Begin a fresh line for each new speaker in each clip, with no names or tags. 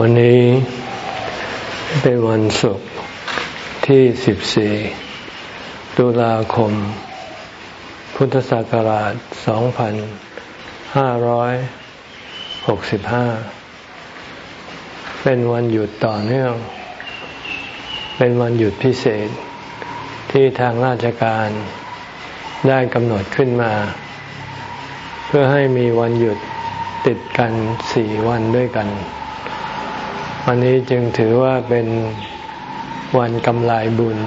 วันนี้เป็นวันศุกร์ที่ 14 ตุลาคม พุทธศักราช 2565 เป็นวันหยุดต่อเนื่อง เป็นวันหยุดพิเศษที่ทางราชการได้กำหนดขึ้นมา เพื่อให้มีวันหยุดติดกันสี่วันด้วยกัน วันนี้จึงถือว่าเป็นวันกำไรบุญ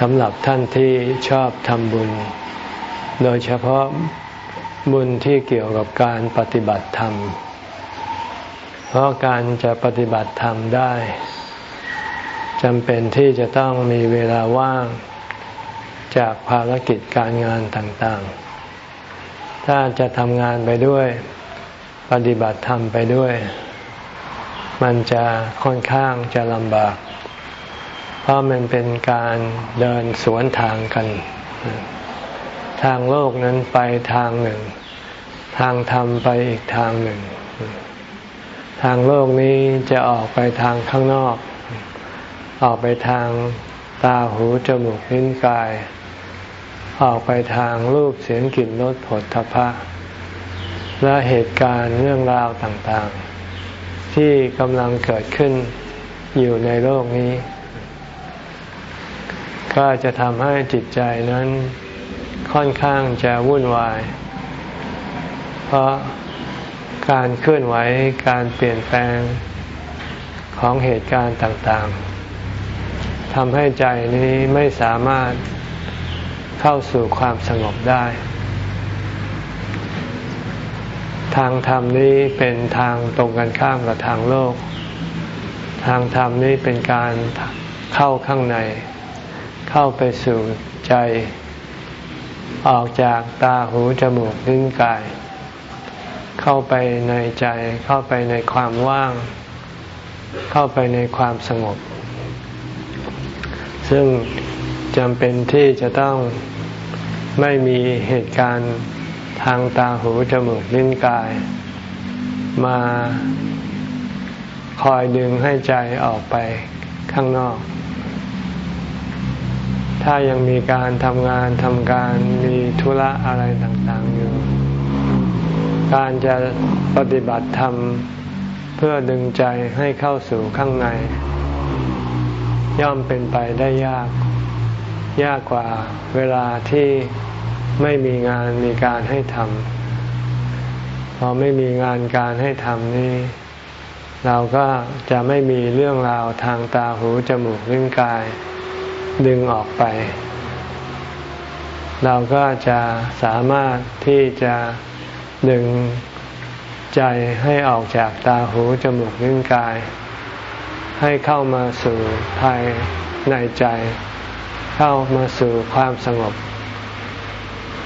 สำหรับท่านที่ชอบทำบุญ โดยเฉพาะบุญที่เกี่ยวกับการปฏิบัติธรรม เพราะการจะปฏิบัติธรรมได้จำเป็นที่จะต้องมีเวลาว่างจากภารกิจการงานต่างๆ ถ้าจะทำงานไปด้วย ปฏิบัติธรรมไปด้วย มันจะค่อนข้างจะลำบาก เพราะมันเป็นการเดินสวนทางกัน ทางโลกนั้นไปทางหนึ่ง ทางธรรมไปอีกทางหนึ่ง ทางโลกนี้จะออกไปทางข้างนอก ออกไปทางตาหูจมูกลิ้นกาย ออกไปทางรูปเสียงกลิ่นรสผลทพะ และเหตุการณ์เรื่องราวต่างๆ ที่กำลังเกิดขึ้นอยู่ในโลกนี้ ก็จะทำให้จิตใจนั้นค่อนข้างจะวุ่นวาย เพราะการเคลื่อนไหวการเปลี่ยนแปลงของเหตุการณ์ต่างๆทำให้ใจนี้ไม่สามารถเข้าสู่ความสงบได้ ทางธรรมนี้เป็นทางตรงกันข้ามกับทางโลก ทางธรรมนี้เป็นการเข้าข้างใน เข้าไปสู่ใจ ออกจากตาหูจมูกลิ้นกาย เข้าไปในใจ เข้าไปในความว่าง เข้าไปในความสงบ ซึ่งจำเป็นที่จะต้องไม่มีเหตุการณ์ ทางตาหูจมูกลิ้นกาย มาคอยดึงให้ใจออกไปข้างนอก ถ้ายังมีการทำงานทำการมีธุระอะไรต่างๆอยู่ การจะปฏิบัติธรรมเพื่อดึงใจให้เข้าสู่ข้างใน ย่อมเป็นไปได้ยาก ยากกว่าเวลาที่ ไม่มีงานมีการให้ทำพอไม่มีงานการให้ทำนี่ เราก็จะไม่มีเรื่องราวทางตาหูจมูกลิ้นกายดึงออกไป เราก็จะสามารถที่จะดึงใจให้ออกจากตาหูจมูกลิ้นกาย ให้เข้ามาสู่ภายในใจ เข้ามาสู่ความสงบ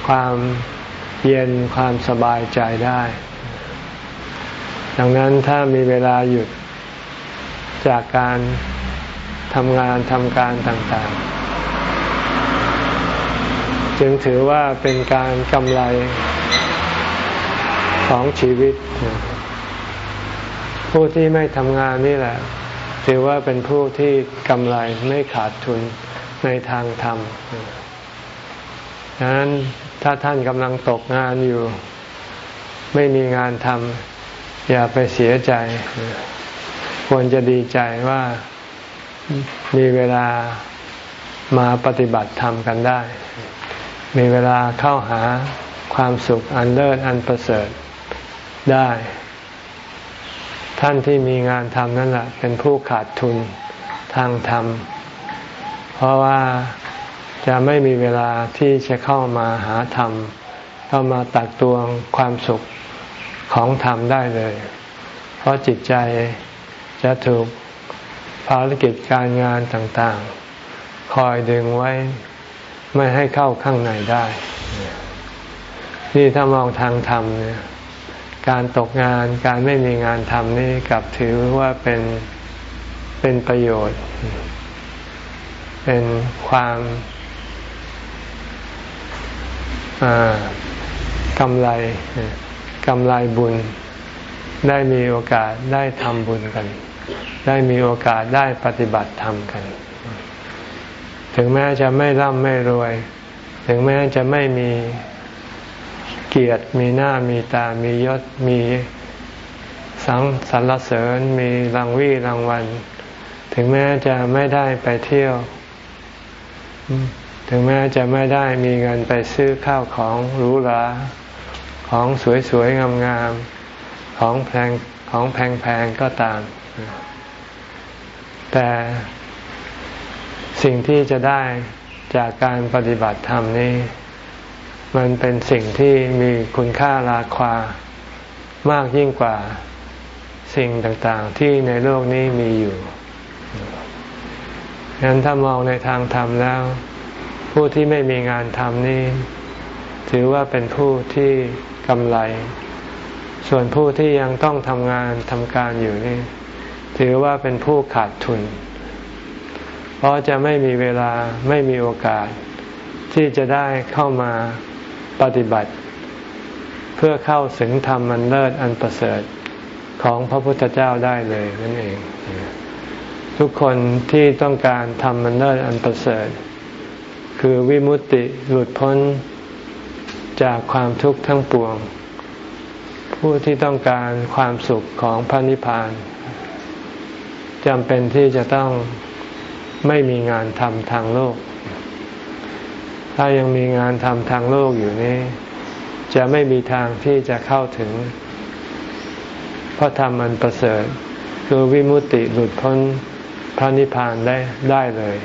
ความเย็นความสบายใจได้ ดังนั้นถ้ามีเวลาหยุดจากการทำงานทำการต่างๆ จึงถือว่าเป็นการกำไรของชีวิต ผู้ที่ไม่ทำงานนี่แหละ ถือว่าเป็นผู้ที่กำไรไม่ขาดทุนในทางธรรมดังนั้น ถ้าท่านกำลังตกงานอยู่ ไม่มีงานทำอย่าไปเสียใจ ควรจะดีใจว่ามีเวลามาปฏิบัติธรรมกันได้ มีเวลาเข้าหาความสุขอันเลิศอันประเสริฐได้ ท่านที่มีงานทำนั่นแหละเป็นผู้ขาดทุนทางธรรม เพราะว่า จะไม่มีเวลาที่จะเข้ามาหาธรรม เข้ามาตักตวงความสุขของธรรมได้เลย เพราะจิตใจจะถูกภารกิจการงานต่างๆ คอยดึงไว้ไม่ให้เข้าข้างในได้ นี่ถ้ามองทางธรรมเนี่ยการตกงานการไม่มีงานทำนี่กลับถือว่าเป็นเป็นประโยชน์ เป็นความ กำไรกำไรบุญ ได้มีโอกาสได้ทำบุญกัน ได้มีโอกาสได้ปฏิบัติธรรมกัน ถึงแม้จะไม่ร่ำไม่รวย ถึงแม้จะไม่มีเกียรติมีหน้ามีตามียศมีสังสรรเสริญมีรางวีรางวัล ถึงแม้จะไม่ได้ไปเที่ยว ถึงแม้จะไม่ได้มีเงินไปซื้อข้าวของหรูหราของสวยๆงามๆของแพงของแพงๆก็ตาม แต่สิ่งที่จะได้จากการปฏิบัติธรรมนี้ มันเป็นสิ่งที่มีคุณค่าราคามากยิ่งกว่าสิ่งต่างๆ ที่ในโลกนี้มีอยู่ฉะนั้นถ้ามองในทางธรรมแล้ว ผู้ที่ไม่มีงานทำนี่ถือว่าเป็นผู้ที่กำไร ส่วนผู้ที่ยังต้องทำงานทำการอยู่นี่ ถือว่าเป็นผู้ขาดทุน เพราะจะไม่มีเวลาไม่มีโอกาส ที่จะได้เข้ามาปฏิบัติ เพื่อเข้าถึงธรรมมันเลิศอันประเสริฐของพระพุทธเจ้าได้เลยนั่นเอง ทุกคนที่ต้องการทำมันเลิศอันประเสริฐ คือวิมุตติหลุดพ้นจากความทุกข์ทั้งปวง ผู้ที่ต้องการความสุขของพระนิพพานจำเป็นที่จะต้องไม่มีงานทำทางโลก ถ้ายังมีงานทำทางโลกอยู่นี้ จะไม่มีทางที่จะเข้าถึงพระธรรมอันประเสริฐ คือวิมุตติหลุดพ้นพระนิพพานได้ได้เลย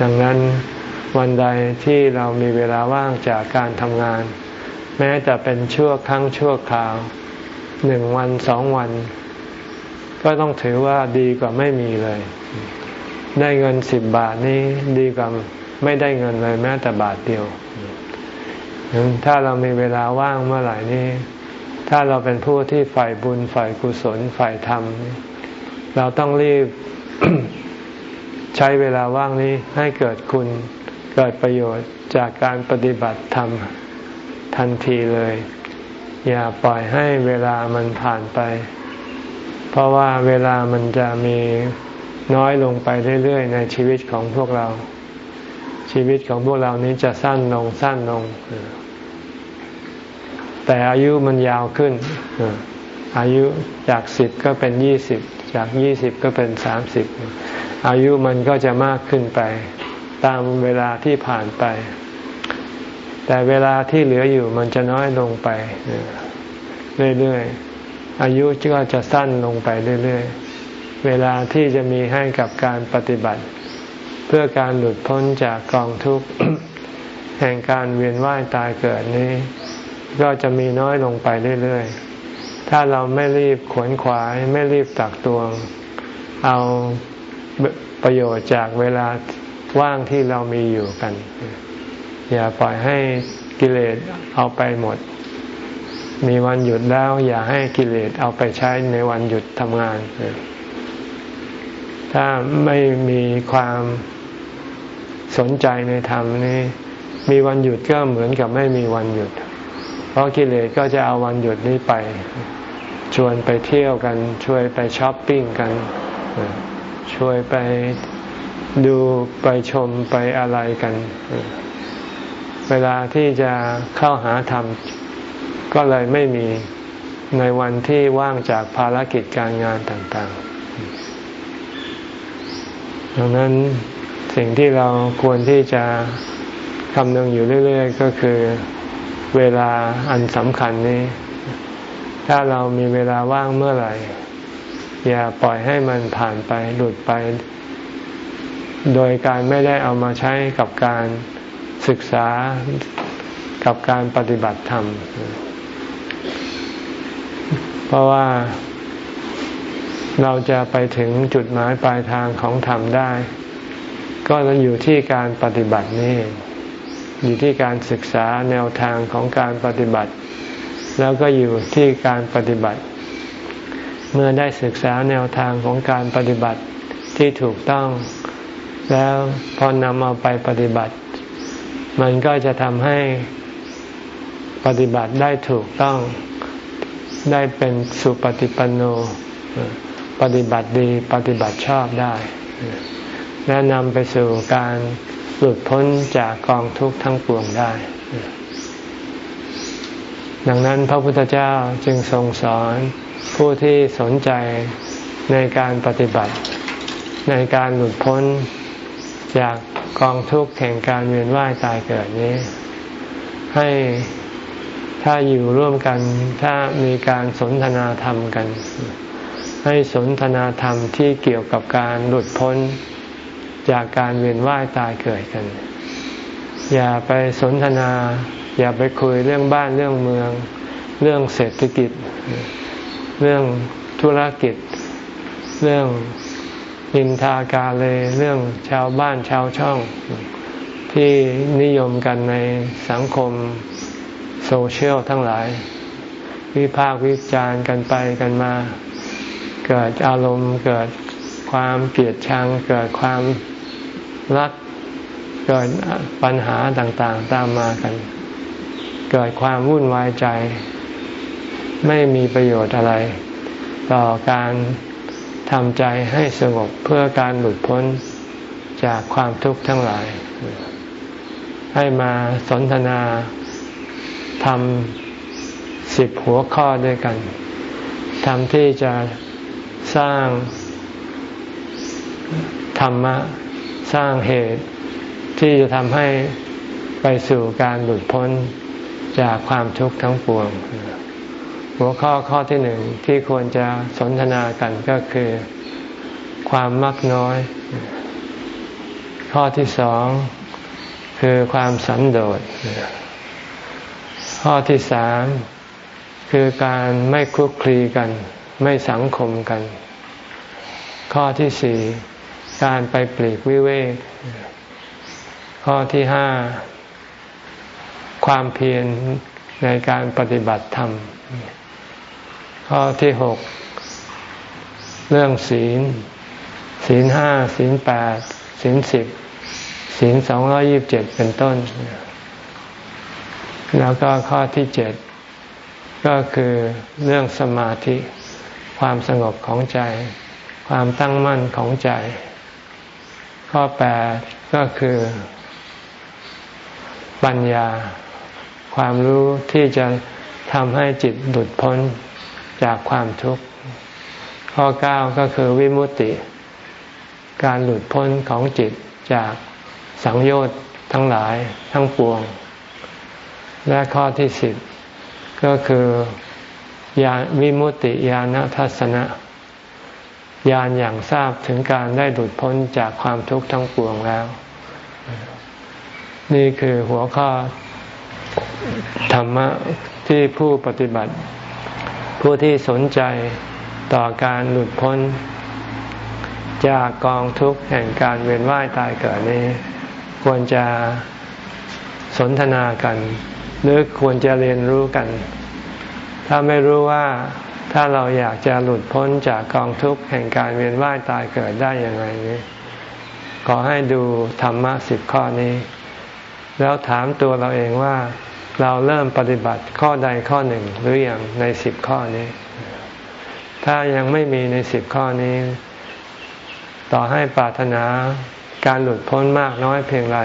ดังนั้นวันใดที่เรามีเวลาว่างจากการทำงาน แม้แต่เป็นชั่วครั้งชั่วคราวหนึ่งวันสองวัน ก็ต้องถือว่าดีกว่าไม่มีเลย ได้เงินสิบบาทนี้ดีกว่าไม่ได้เงินเลยแม้แต่บาทเดียว ถ้าเรามีเวลาว่างเมื่อไหร่นี้ ถ้าเราเป็นผู้ที่ฝ่ายบุญฝ่ายกุศลฝ่ายธรรม เราต้องรีบ ใช้เวลาว่างนี้ให้เกิดคุณเกิดประโยชน์จากการปฏิบัติธรรมทันทีเลย อย่าปล่อยให้เวลามันผ่านไป เพราะว่าเวลามันจะมีน้อยลงไปเรื่อยๆ ในชีวิตของพวกเรา ชีวิตของพวกเรานี้จะสั้นลงสั้นลง แต่อายุมันยาวขึ้น อายุจากสิบก็เป็นยี่สิบจากยี่สิบก็เป็นสามสิบ อายุมันก็จะมากขึ้นไป ตามเวลาที่ผ่านไป แต่เวลาที่เหลืออยู่มันจะน้อยลงไปเรื่อยๆ อายุก็จะสั้นลงไปเรื่อยๆ เวลาที่จะมีให้กับการปฏิบัติ เพื่อการหลุดพ้นจากกองทุกข์แห่งการเวียนว่ายตายเกิดนี้ ก็จะมีน้อยลงไปเรื่อยๆ ถ้าเราไม่รีบขวนขวาย ไม่รีบตักตวง เอา ประโยชน์จากเวลาว่างที่เรามีอยู่กัน อย่าปล่อยให้กิเลสเอาไปหมด มีวันหยุดแล้ว อย่าให้กิเลสเอาไปใช้ในวันหยุดทำงาน ถ้าไม่มีความสนใจในธรรมนี้ มีวันหยุดก็เหมือนกับไม่มีวันหยุด เพราะกิเลสก็จะเอาวันหยุดนี้ไป ชวนไปเที่ยวกันช่วยไปช้อปปิ้งกัน ช่วยไปดูไปชมไปอะไรกัน เวลาที่จะเข้าหาธรรม ก็เลยไม่มีในวันที่ว่างจากภารกิจการงานต่างๆ ดังนั้นสิ่งที่เราควรที่จะคำนึงอยู่เรื่อย ๆ ก็คือเวลาอันสำคัญนี้ ถ้าเรามีเวลาว่างเมื่อไหร่ อย่าปล่อยให้มันผ่านไปหลุดไป โดยการไม่ได้เอามาใช้กับการศึกษากับการปฏิบัติธรรม เพราะว่าเราจะไปถึงจุดหมายปลายทางของธรรมได้ ก็อยู่ที่การปฏิบัตินี้อยู่ที่การศึกษาแนวทางของการปฏิบัติ แล้วก็อยู่ที่การปฏิบัติ เมื่อได้ศึกษาแนวทางของการปฏิบัติที่ถูกต้อง แล้วพอนำเอาไปปฏิบัติ มันก็จะทำให้ปฏิบัติได้ถูกต้องได้เป็นสุปฏิปันโน ปฏิบัติดีปฏิบัติชอบได้ และนำไปสู่การหลุดพ้นจากกองทุกข์ทั้งปวงได้ ดังนั้นพระพุทธเจ้าจึงทรงสอน ผู้ที่สนใจในการปฏิบัติ ในการหลุดพ้นจากกองทุกข์แห่งการเวียนว่ายตายเกิดนี้ ให้ถ้าอยู่ร่วมกันถ้ามีการสนทนาธรรมกัน ให้สนทนาธรรมที่เกี่ยวกับการหลุดพ้นจากการเวียนว่ายตายเกิดกัน อย่าไปสนทนา อย่าไปคุยเรื่องบ้านเรื่องเมือง เรื่องเศรษฐกิจ เรื่องธุรกิจ เรื่องอินทากาเลยเรื่องชาวบ้านชาวช่อง ที่นิยมกันในสังคมโซเชียลทั้งหลาย วิพากวิจารณ์กันไปกันมา เกิดอารมณ์เกิดความเกลียดชัง เกิดความรักเกิดปัญหาต่างๆตามมากัน เกิดความวุ่นวายใจ ไม่มีประโยชน์อะไร ต่อการทำใจให้สงบเพื่อการหลุดพ้นจากความทุกข์ทั้งหลาย ให้มาสนทนาทำสิบหัวข้อด้วยกันทำที่จะสร้างธรรมะสร้างเหตุที่จะทำให้ไปสู่การหลุดพ้นจากความทุกข์ทั้งปวง หัวข้อข้อที่หนึ่งที่ควรจะสนทนากันก็คือ ความมักน้อย ข้อที่สองคือความสันโดษข้อที่สามคือการไม่คลุกคลีกัน ไม่สังคมกัน ข้อที่สี่การไปปลีกวิเวกข้อที่ห้าความเพียรในการปฏิบัติธรรม ข้อที่หกเรื่องศีล ศีลห้าศีลแปดศีลสิบศีลสองร้อยิบเจ็ดเป็นต้น แล้วก็ข้อที่เจ็ดก็คือเรื่องสมาธิ ความสงบของใจ ความตั้งมั่นของใจ ข้อแปดก็คือ ปัญญา ความรู้ที่จะทำให้จิตหลุดพ้น จากความทุกข์ ข้อเก้าก็คือวิมุตติ การหลุดพ้นของจิตจากสังโยชน์ทั้งหลายทั้งปวง และข้อที่สิบก็คือญาวิมุตติญาณทัศนะญาณอย่างทราบถึงการได้หลุดพ้นจากความทุกข์ทั้งปวงแล้ว นี่คือหัวข้อธรรมะที่ผู้ปฏิบัติ ผู้ที่สนใจต่อการหลุดพ้น จากกองทุกข์แห่งการเวียนว่ายตายเกิดนี้ ควรจะสนทนากัน หรือควรจะเรียนรู้กัน ถ้าไม่รู้ว่าถ้าเราอยากจะหลุดพ้นจากกองทุกข์แห่งการเวียนว่ายตายเกิดได้อย่างไรนี้ขอให้ดูธรรมะสิบข้อนี้ แล้วถามตัวเราเองว่า เราเริ่มปฏิบัติข้อใดข้อหนึ่งหรืออยังในสิบข้อนี้ ถ้ายังไม่มีในสิบข้อนี้ ต่อให้ปรารถนาการหลุดพ้นมากน้อยเพียงไร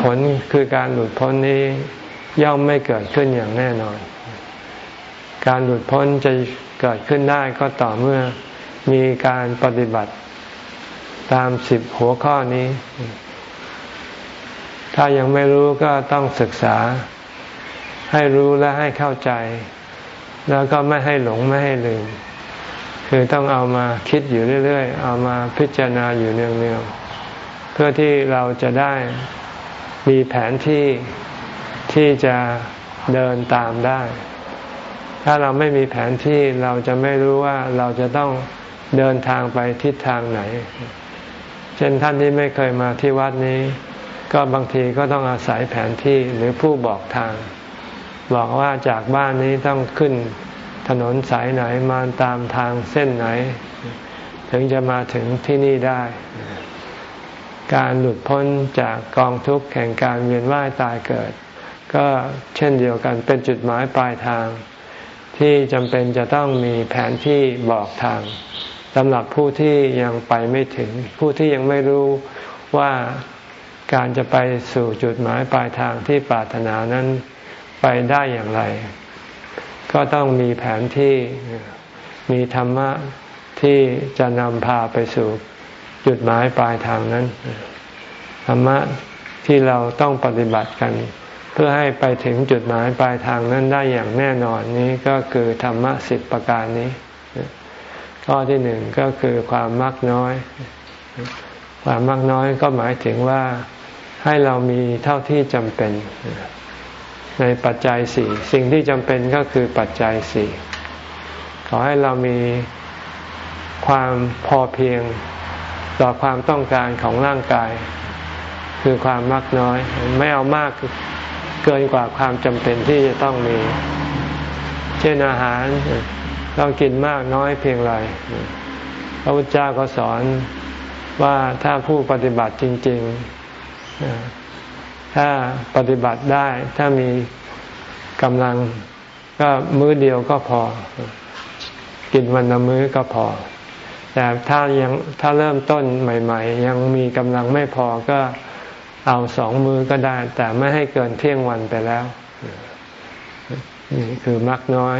ผลคือการหลุดพ้นนี้ย่อมไม่เกิดขึ้นอย่างแน่นอน การหลุดพ้นจะเกิดขึ้นได้ก็ต่อเมื่อมีการปฏิบัติตามสิบหัวข้อนี้ ถ้ายังไม่รู้ก็ต้องศึกษา ให้รู้และให้เข้าใจ แล้วก็ไม่ให้หลงไม่ให้ลืม คือต้องเอามาคิดอยู่เรื่อยๆ เอามาพิจารณาอยู่เนืองๆ เพื่อที่เราจะได้มีแผนที่ที่จะเดินตามได้ ถ้าเราไม่มีแผนที่เราจะไม่รู้ว่าเราจะต้องเดินทางไปทิศทางไหน เช่นท่านที่ไม่เคยมาที่วัดนี้ ก็บางทีก็ต้องอาศัยแผนที่หรือผู้บอกทาง บอกว่าจากบ้านนี้ต้องขึ้นถนนสายไหนมาตามทางเส้นไหน ถึงจะมาถึงที่นี่ได้ การหลุดพ้นจากกองทุกข์แห่งการเวียนว่ายตายเกิด ก็เช่นเดียวกันเป็นจุดหมายปลายทาง ที่จำเป็นจะต้องมีแผนที่บอกทางสำหรับผู้ที่ยังไปไม่ถึง ผู้ที่ยังไม่รู้ว่า การจะไปสู่จุดหมายปลายทางที่ปรารถนานั้นไปได้อย่างไร ก็ต้องมีแผนที่มีธรรมะที่จะนำพาไปสู่จุดหมายปลายทางนั้น ธรรมะที่เราต้องปฏิบัติกัน เพื่อให้ไปถึงจุดหมายปลายทางนั้นได้อย่างแน่นอนนี้ก็คือธรรมะสิบประการนี้ ข้อที่หนึ่งก็คือความมักน้อย ความมักน้อยก็หมายถึงว่า ให้เรามีเท่าที่จำเป็น ในปัจจัยสี่สิ่งที่จำเป็นก็คือปัจจัยสี่ขอให้เรามีความพอเพียงต่อความต้องการของร่างกาย คือความมักน้อย ไม่เอามากเกินกว่าความจำเป็นที่จะต้องมี เช่นอาหารต้องกินมากน้อยเพียงไรพระพุทธเจ้าก็สอนว่าถ้าผู้ปฏิบัติจริง ๆ ถ้าปฏิบัติได้ถ้ามีกำลังก็มื้อเดียวก็พอ กินวันละมื้อก็พอ แต่ถ้ายังถ้าเริ่มต้นใหม่ ๆ ยังมีกำลังไม่พอก็เอาสองมื้อก็ได้ แต่ไม่ให้เกินเที่ยงวันไปแล้ว นี่คือมักน้อย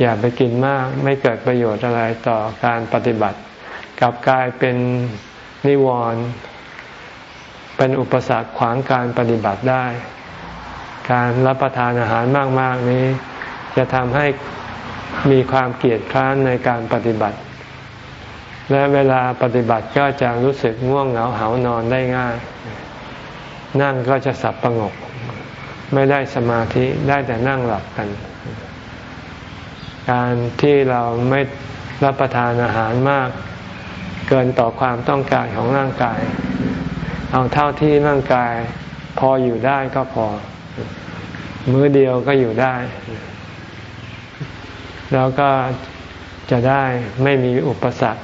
อย่าไปกินมาก ไม่เกิดประโยชน์อะไรต่อการปฏิบัติ กลับกลายเป็นนิวรณ์ เป็นอุปสรรคขวางการปฏิบัติได้ การรับประทานอาหารมาก ๆ นี้ จะทำให้มีความเกียดคร้านในการปฏิบัติ และเวลาปฏิบัติก็จะรู้สึกง่วงเหงาเหานอนได้ง่าย นั่งก็จะสับประงก ไม่ได้สมาธิได้แต่นั่งหลับกัน การที่เราไม่รับประทานอาหารมาก เกินต่อความต้องการของร่างกาย เอาเท่าที่ร่างกายพออยู่ได้ก็พอ มื้อเดียวก็อยู่ได้ แล้วก็จะได้ไม่มีอุปสรรค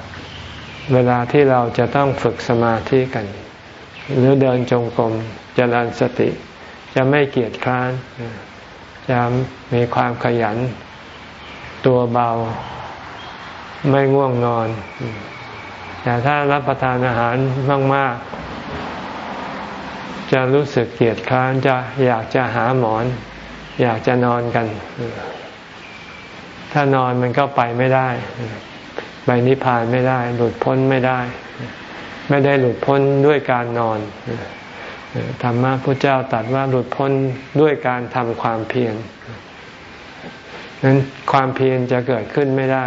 เวลาที่เราจะต้องฝึกสมาธิกัน หรือเดินจงกรมจริญสติ จะไม่เกียจคร้าน จะมีความขยัน ตัวเบา ไม่ง่วงนอน แต่ถ้ารับประทานอาหารมาก ๆ จะรู้สึกเกียจคร้านจะอยากจะหาหมอน อยากจะนอนกัน ถ้านอนมันก็ไปไม่ได้ ไปนิพพานไม่ได้ หลุดพ้นไม่ได้ ไม่ได้หลุดพ้นด้วยการนอนธรรมะพระเจ้าตรัสว่าหลุดพ้นด้วยการทำความเพียรนั้นความเพียรจะเกิดขึ้นไม่ได้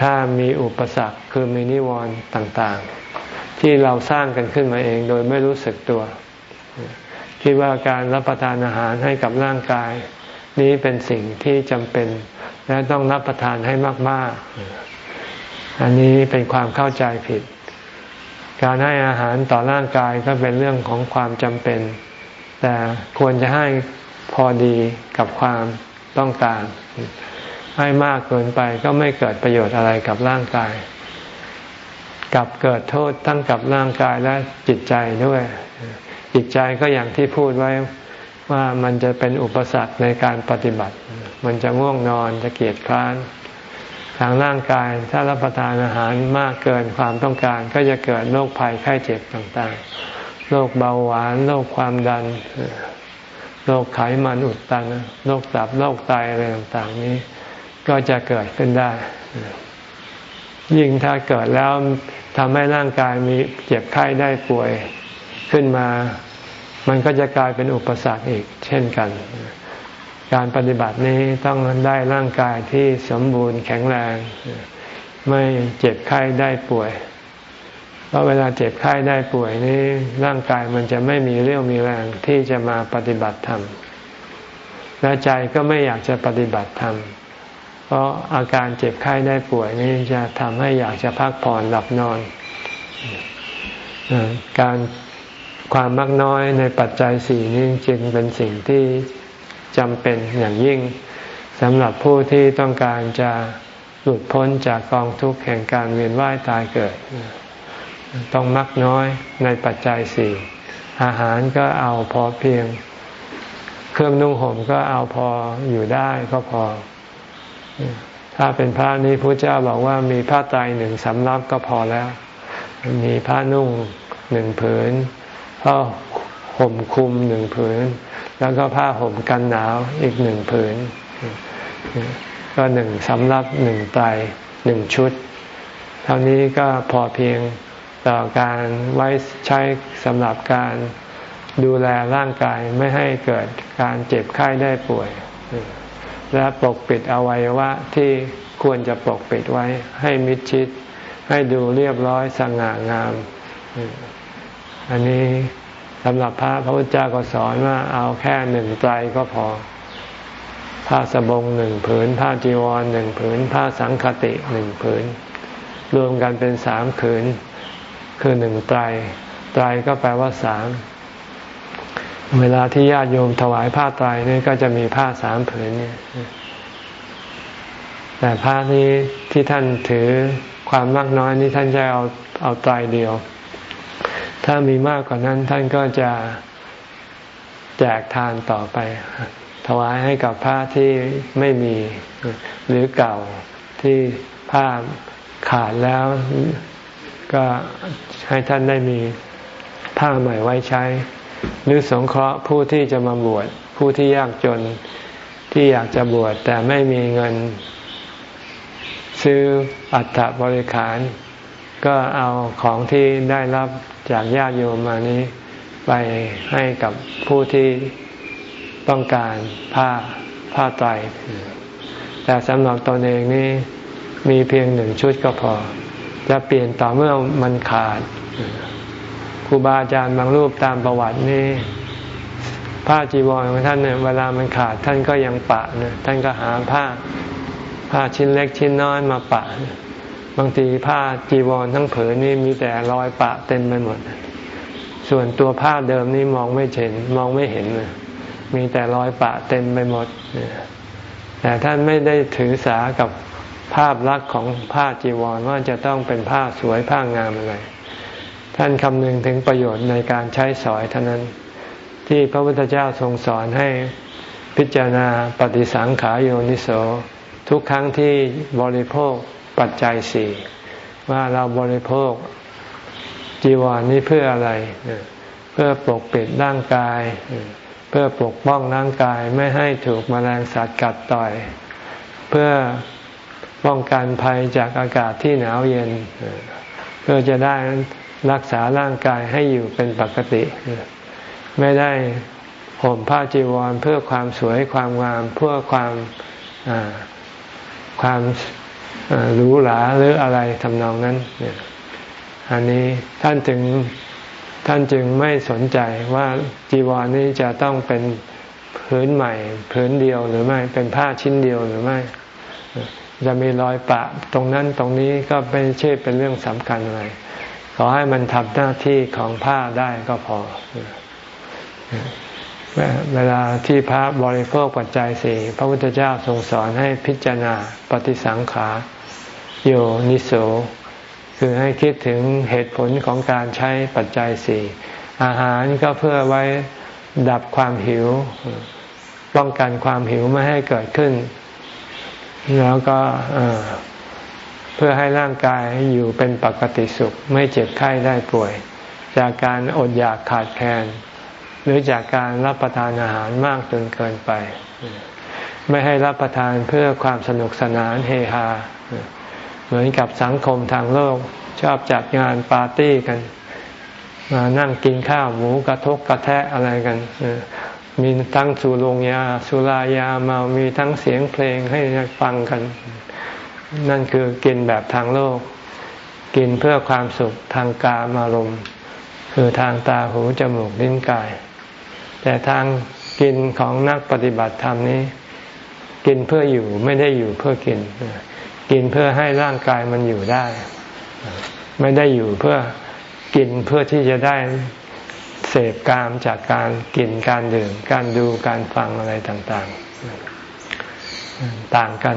ถ้ามีอุปสรรคคือมีนิวรณ์ต่าง ๆ ที่เราสร้างกันขึ้นมาเองโดยไม่รู้สึกตัว คิดว่าการรับประทานอาหารให้กับร่างกาย นี้เป็นสิ่งที่จำเป็น และต้องรับประทานให้มาก ๆ อันนี้เป็นความเข้าใจผิด การให้อาหารต่อร่างกายก็เป็นเรื่องของความจำเป็น แต่ควรจะให้พอดีกับความต้องการ ให้มากเกินไปก็ไม่เกิดประโยชน์อะไรกับร่างกาย กับเกิดโทษทั้งกับร่างกายและจิตใจด้วย จิตใจก็อย่างที่พูดไว้ว่ามันจะเป็นอุปสรรคในการปฏิบัติ มันจะง่วงนอนจะเกียจคร้าน ทางร่างกายถ้ารับประทานอาหารมากเกินความต้องการ ก็จะเกิดโรคภัยไข้เจ็บต่างๆ โรคเบาหวาน โรคความดัน โรคไขมันอุดตัน โรคตับ โรคไตอะไรต่างๆนี้ ก็จะเกิดขึ้นได้ ยิ่งถ้าเกิดแล้ว ทำให้ร่างกายมีเจ็บไข้ได้ป่วยขึ้นมา มันก็จะกลายเป็นอุปสรรคอีก เช่นกัน การปฏิบัตินี้ต้องได้ร่างกายที่สมบูรณ์แข็งแรง ไม่เจ็บไข้ได้ป่วย เพราะเวลาเจ็บไข้ได้ป่วยนี้ร่างกายมันจะไม่มีเรี่ยวมีแรงที่จะมาปฏิบัติธรรมและใจก็ไม่อยากจะปฏิบัติธรรมเพราะอาการเจ็บไข้ได้ป่วยนี้จะทำให้อยากจะพักผ่อนหลับนอน การความมักน้อยในปัจจัยสี่นี้จึงเป็นสิ่งที่จำเป็นอย่างยิ่งสำหรับผู้ที่ต้องการจะหลุดพ้นจากกองทุกข์แห่งการเวียนว่ายตายเกิด ต้องมักน้อยในปัจจัยสี่อาหารก็เอาพอเพียง เครื่องนุ่งห่มก็เอาพออยู่ได้ก็พอ ถ้าเป็นพระนี้พระเจ้าบอกว่ามีผ้าไตรหนึ่งสำรับก็พอแล้ว มีผ้านุ่งหนึ่งผืนผ้าห่มคลุมหนึ่งผืน แล้วก็ผ้าห่มกันหนาวอีกหนึ่งผืน ก็หนึ่งสำรับหนึ่งไตรหนึ่งชุด เท่านี้ก็พอเพียงต่อการไว้ใช้สำหรับการดูแลร่างกายไม่ให้เกิดการเจ็บไข้ได้ป่วย และปกปิดอวัยวะที่ควรจะปกปิดไว้ให้มิดชิด ให้ดูเรียบร้อยสง่างาม อันนี้สำหรับพระพระพุทธเจ้าก็สอนว่าเอาแค่หนึ่งไตรก็พอ ผ้าสบงหนึ่งผืน ผ้าจีวรหนึ่งผืน ผ้าสังคติหนึ่งผืน รวมกันเป็นสามผืน คือหนึ่งไตรไตรก็แปลว่าสาม เวลาที่ญาติโยมถวายผ้าไตรนี่ก็จะมีผ้าสามผืนเนี่ยแต่ผ้านี้ที่ท่านถือความมากน้อยนี่ท่านจะเอาเอาไตรเดียว ถ้ามีมากกว่านั้นท่านก็จะแจกทานต่อไป ถวายให้กับผ้าที่ไม่มีหรือเก่าที่ผ้าขาดแล้ว ก็ให้ท่านได้มีผ้าใหม่ไว้ใช้ หรือสงเคราะห์ผู้ที่จะมาบวชผู้ที่ยากจนที่อยากจะบวชแต่ไม่มีเงิน ซื้ออัฐบริขาร ก็เอาของที่ได้รับจากญาติโยมมานี้ ไปให้กับผู้ที่ต้องการผ้าผ้าไตรแต่สำหรับตนเองนี่มีเพียงหนึ่งชุดก็พอ จะเปลี่ยนต่อเมื่อมันขาด รูบาอาจารย์บางรูปตามประวัตินี่ผ้าจีวรของท่านเนี่ยเวลามันขาดท่านก็ยังปะเนี่ยท่านก็หาผ้าผ้าชิ้นเล็กชิ้นน้อยมาปะ บางทีผ้าจีวรทั้งผืนนี่มีแต่รอยปะเต็มไปหมด ส่วนตัวผ้าเดิมนี่มองไม่เห็นมองไม่เห็นเลยมีแต่รอยปะเต็มไปหมด แต่ท่านไม่ได้ถือสากับภาพลักษณ์ของผ้าจีวรว่าจะต้องเป็นผ้าสวยผ้างามอะไร ท่านคำนึงถึงประโยชน์ในการใช้สอยเท่านั้น ที่พระพุทธเจ้าทรงสอนให้พิจารณาปฏิสังขายโยนิโส ทุกครั้งที่บริโภคปัจจัยสี่ว่าเราบริโภคจีวรนี้เพื่ออะไร เพื่อปกปิดร่างกาย เพื่อปกป้องร่างกายไม่ให้ถูกมแมลงสัตว์กัดต่อย เพื่อป้องกันภัยจากอากาศที่หนาวเย็น เพื่อจะได้ รักษาร่างกายให้อยู่เป็นปกติ ไม่ได้ห่มผ้าจีวรเพื่อความสวยความงามเพื่อความความหรูหราหรืออะไรทำนองนั้น อันนี้ท่านจึงท่านจึงไม่สนใจว่าจีวรนี้จะต้องเป็นผืนใหม่ผืนเดียวหรือไม่เป็นผ้าชิ้นเดียวหรือไม่ จะมีรอยปะตรงนั้นตรงนี้ก็ไม่ใช่เป็นเรื่องสำคัญอะไร อให้มันทำหน้าที่ของผ้าได้ก็พอ เวลาที่พระบริโภคปัจจัยสี่พระพุทธเจ้าทรงสอนให้พิจารณาปฏิสังขาโยนิโสคือให้คิดถึงเหตุผลของการใช้ปัจจัยสี่อาหารก็เพื่อไว้ดับความหิว ป้องกันความหิวไม่ให้เกิดขึ้น แล้วก็ พื่อให้ร่างกายอยู่เป็นปกติสุข ไม่เจ็บไข้ได้ป่วย จากการอดอยากขาดแคลนหรือจากการรับประทานอาหารมากจนเกินไป ไม่ให้รับประทานเพื่อความสนุกสนานเฮฮา เหมือนกับสังคมทางโลกชอบจัดงานปาร์ตี้กัน มานั่งกินข้าวหมูกระทกกระแทะอะไรกัน มีทั้งสุรงยาสุรายาเมามีทั้งเสียงเพลงให้ฟังกัน นั่นคือกินแบบทางโลก กินเพื่อความสุขทางกามารมณ์คือทางตาหูจมูกลิ้นกาย แต่ทางกินของนักปฏิบัติธรรมนี้ กินเพื่ออยู่ไม่ได้อยู่เพื่อกิน กินเพื่อให้ร่างกายมันอยู่ได้ ไม่ได้อยู่เพื่อกินเพื่อที่จะได้เสพกามจากการกินการดื่ม การดูการฟังอะไรต่าง ๆ ต่างกัน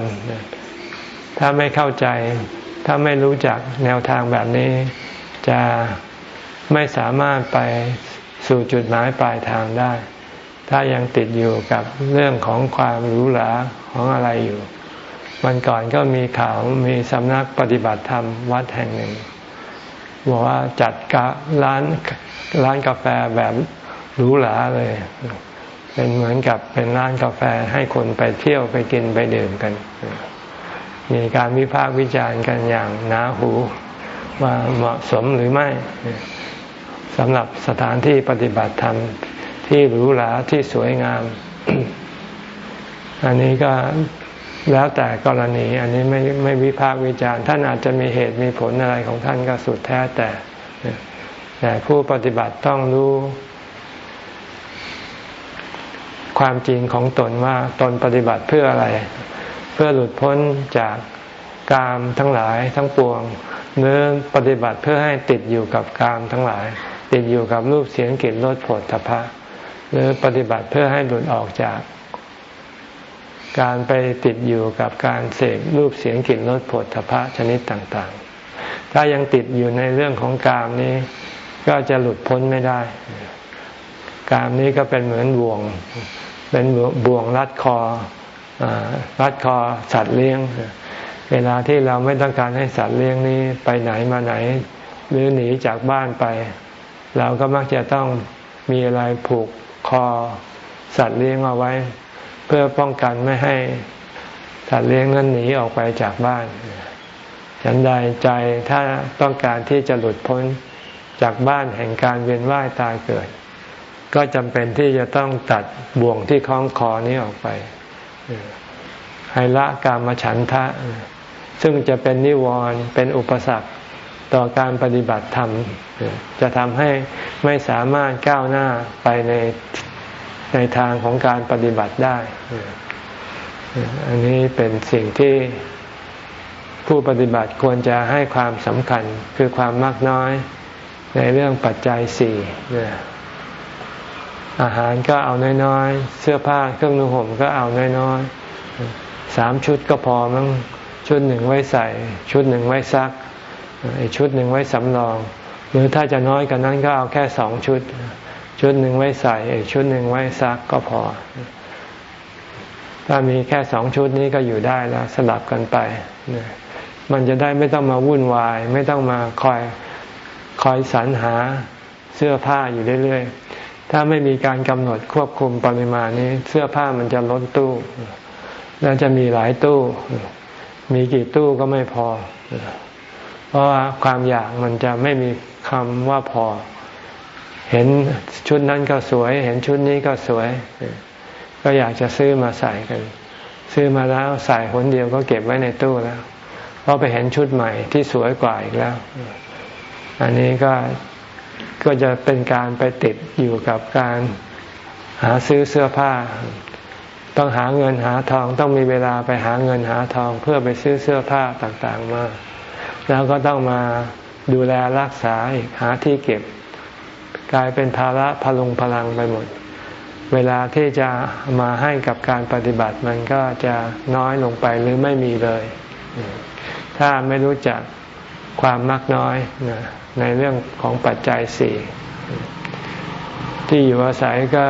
ถ้าไม่เข้าใจ ถ้าไม่รู้จักแนวทางแบบนี้ จะไม่สามารถไปสู่จุดหมายปลายทางได้ ถ้ายังติดอยู่กับเรื่องของความหรูหราของอะไรอยู่ วันก่อนก็มีข่าวมีสำนักปฏิบัติธรรมวัดแห่งหนึ่งบอกว่าจัดกะร้านร้านกาแฟแบบหรูหราเลย เป็นเหมือนกับเป็นร้านกาแฟให้คนไปเที่ยวไปกินไปดื่มกัน มีการวิพากษ์วิจารณ์กันอย่างหนาหูว่าเหมาะสมหรือไม่สำหรับสถานที่ปฏิบัติธรรมที่หรูหราที่สวยงาม อันนี้ก็แล้วแต่กรณี อันนี้ไม่ไม่วิพากษ์วิจารณ์ท่านอาจจะมีเหตุมีผลอะไรของท่านก็สุดแท้แต่แต่ผู้ปฏิบัติต้องรู้ ความจริงของตนว่าตนปฏิบัติเพื่ออะไร เพื่อหลุดพ้นจากกามทั้งหลายทั้งปวงเนื้อปฏิบัติเพื่อให้ติดอยู่กับกามทั้งหลาย ติดอยู่กับรูปเสียงกลิ่นรสผลทพะ หรือปฏิบัติเพื่อให้หลุดออกจาก การไปติดอยู่กับการเสกรูปเสียงกลิ่นรสผลทพะชนิดต่างๆ ถ้ายังติดอยู่ในเรื่องของกามนี้ ก็จะหลุดพ้นไม่ได้ กามนี้ก็เป็นเหมือนบ่วง เป็นบ่วงรัดคอ รัดคอสัตว์เลี้ยง เวลาที่เราไม่ต้องการให้สัตว์เลี้ยงนี้ไปไหนมาไหน หรือหนีจากบ้านไป เราก็มักจะต้องมีอะไรผูกคอสัตว์เลี้ยงเอาไว้ เพื่อป้องกันไม่ให้สัตว์เลี้ยงนั้นหนีออกไปจากบ้านฉันใดใจถ้าต้องการที่จะหลุดพ้นจากบ้านแห่งการเวียนว่ายตายเกิด ก็จำเป็นที่จะต้องตัดบ่วงที่คล้องคอนี้ออกไป ให้ละกามฉันทะ ซึ่งจะเป็นนิวรณ์เป็นอุปสรรคต่อการปฏิบัติธรรม จะทำให้ไม่สามารถก้าวหน้าไปในในทางของการปฏิบัติได้ อันนี้เป็นสิ่งที่ผู้ปฏิบัติควรจะให้ความสำคัญคือความมากน้อยในเรื่องปัจจัยสี่ อาหารก็เอาน้อยๆ เสื้อผ้าเครื่องนุ่งห่มก็เอาน้อยๆสามชุดก็พอมั้งชุดหนึ่งไว้ใส่ ชุดหนึ่งไว้ซักอีกชุดหนึ่งไว้สำรอง หรือถ้าจะน้อยกว่านั้นก็เอาแค่สองชุด ชุดหนึ่งไว้ใส่อีกชุดหนึ่งไว้ซักก็พอ ถ้ามีแค่สองชุดนี้ก็อยู่ได้แล้วสลับกันไป มันจะได้ไม่ต้องมาวุ่นวาย ไม่ต้องมาคอยคอยสรรหาเสื้อผ้าอยู่เรื่อยๆ ถ้าไม่มีการกำหนดควบคุมปริมาณนี้ เสื้อผ้ามันจะล้นตู้แล้วจะมีหลายตู้ มีกี่ตู้ก็ไม่พอ เพราะว่าความอยากมันจะไม่มีคำว่าพอ เห็นชุดนั้นก็สวย เห็นชุดนี้ก็สวย ก็อยากจะซื้อมาใส่กัน ซื้อมาแล้วใส่คนเดียวก็เก็บไว้ในตู้แล้วเพราะไปเห็นชุดใหม่ที่สวยกว่าอีกแล้ว อันนี้ก็ ก็จะเป็นการไปติดอยู่กับการหาซื้อเสื้อผ้า ต้องหาเงินหาทองต้องมีเวลาไปหาเงินหาทอง เพื่อไปซื้อเสื้อผ้าต่างๆมา แล้วก็ต้องมาดูแลรักษาอีกหาที่เก็บ กลายเป็นภาระพลุงพลังไปหมด เวลาที่จะมาให้กับการปฏิบัติมันก็จะน้อยลงไปหรือไม่มีเลย ถ้าไม่รู้จัก ความมักน้อยในเรื่องของปัจจัยสี่ที่อยู่อาศัยก็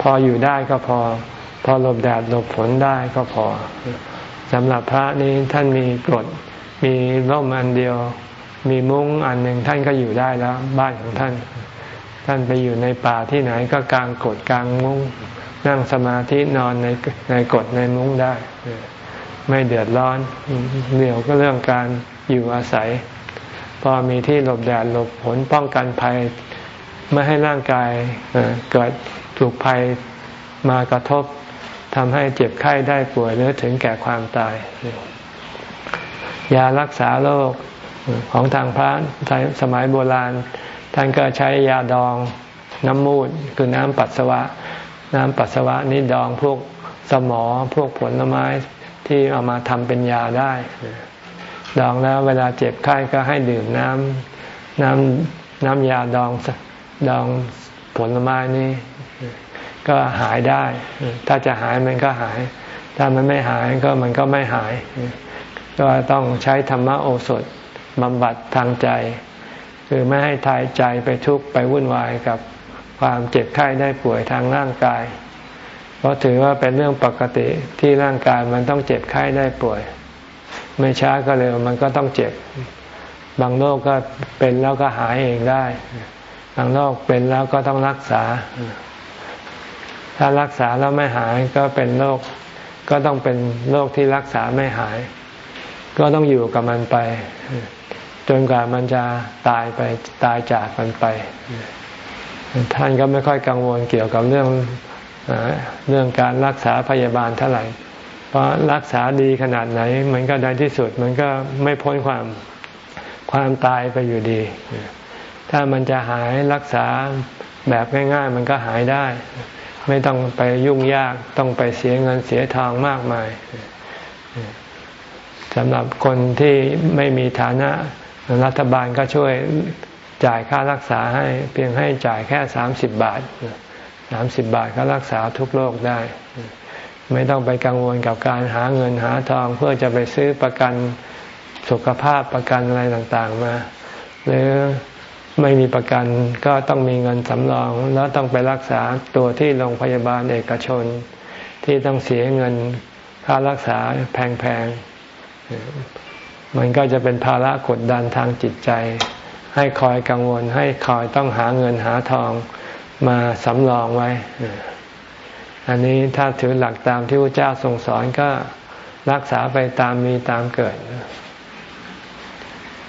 พออยู่ได้ก็พอ พอหลบแดดหลบฝนได้ก็พอสำหรับพระนี้ท่านมีกรดมีร่มอันเดียว มีมุ้งอันหนึ่งท่านก็อยู่ได้แล้ว บ้านของท่าน ท่านไปอยู่ในป่าที่ไหนก็กางกดกางมุ้ง นั่งสมาธินอนในในกดในมุ้งได้ ไม่เดือดร้อนเหนียวก็เรื่องการ อยู่อาศัย พอมีที่หลบแดดหลบฝนป้องกันภัย ไม่ให้ร่างกายเกิดถูกภัยมากระทบทำให้เจ็บไข้ได้ป่วยหรือถึงแก่ความตาย ยารักษาโรคของทางพระสมัยโบราณ ท่านก็ใช้ยาดองน้ำมูดคือน้ำปัสสาวะ น้ำปัสสาวะนี้ดองพวกสมอพวกผลไม้ที่เอามาทำเป็นยาได้ ดองแล้วเวลาเจ็บไข้ก็ให้ดื่มน้ำน้ำน้ำยาดองดองผลไม้นี้ก็หายได้ ถ้าจะหายมันก็หาย ถ้ามันไม่หายก็มันก็ไม่หาย ก็ต้องใช้ธรรมโอสถบำบัดทางใจ คือไม่ให้ทายใจไปทุกข์ไปวุ่นวายกับความเจ็บไข้ได้ป่วยทางร่างกาย เพราะถือว่าเป็นเรื่องปกติที่ร่างกายมันต้องเจ็บไข้ได้ป่วย ไม่ช้าก็เร็วมันก็ต้องเจ็บ บางโรคก็เป็นแล้วก็หายเองได้ บางโรคเป็นแล้วก็ต้องรักษา ถ้ารักษาแล้วไม่หายก็เป็นโรคก็ต้องเป็นโรคที่รักษาไม่หาย ก็ต้องอยู่กับมันไป จนกว่ามันจะตายไปตายจากมันไป ท่านก็ไม่ค่อยกังวลเกี่ยวกับเรื่องเรื่องการรักษาพยาบาลเท่าไหร่ เพราะรักษาดีขนาดไหน มันก็ได้ที่สุดมันก็ไม่พ้นความความตายไปอยู่ดี ถ้ามันจะหายรักษาแบบง่าย ๆ มันก็หายได้ ไม่ต้องไปยุ่งยากต้องไปเสียเงินเสียทองมากมายสำหรับคนที่ไม่มีฐานะรัฐบาลก็ช่วยจ่ายค่ารักษาให้ เพียงให้จ่ายแค่สามสิบบาทสามสิบบาทก็รักษาทุกโรคได้ ไม่ต้องไปกังวลกับการหาเงินหาทองเพื่อจะไปซื้อประกันสุขภาพประกันอะไรต่างๆมา หรือไม่มีประกันก็ต้องมีเงินสำรอง แล้วต้องไปรักษาตัวที่โรงพยาบาลเอกชน ที่ต้องเสียเงินค่ารักษาแพงๆ มันก็จะเป็นภาระกดดันทางจิตใจ ให้คอยกังวลให้คอยต้องหาเงินหาทองมาสำรองไว้ อันนี้ถ้าถือหลักตามที่พระเจ้าทรงสอนก็รักษาไปตามมีตามเกิด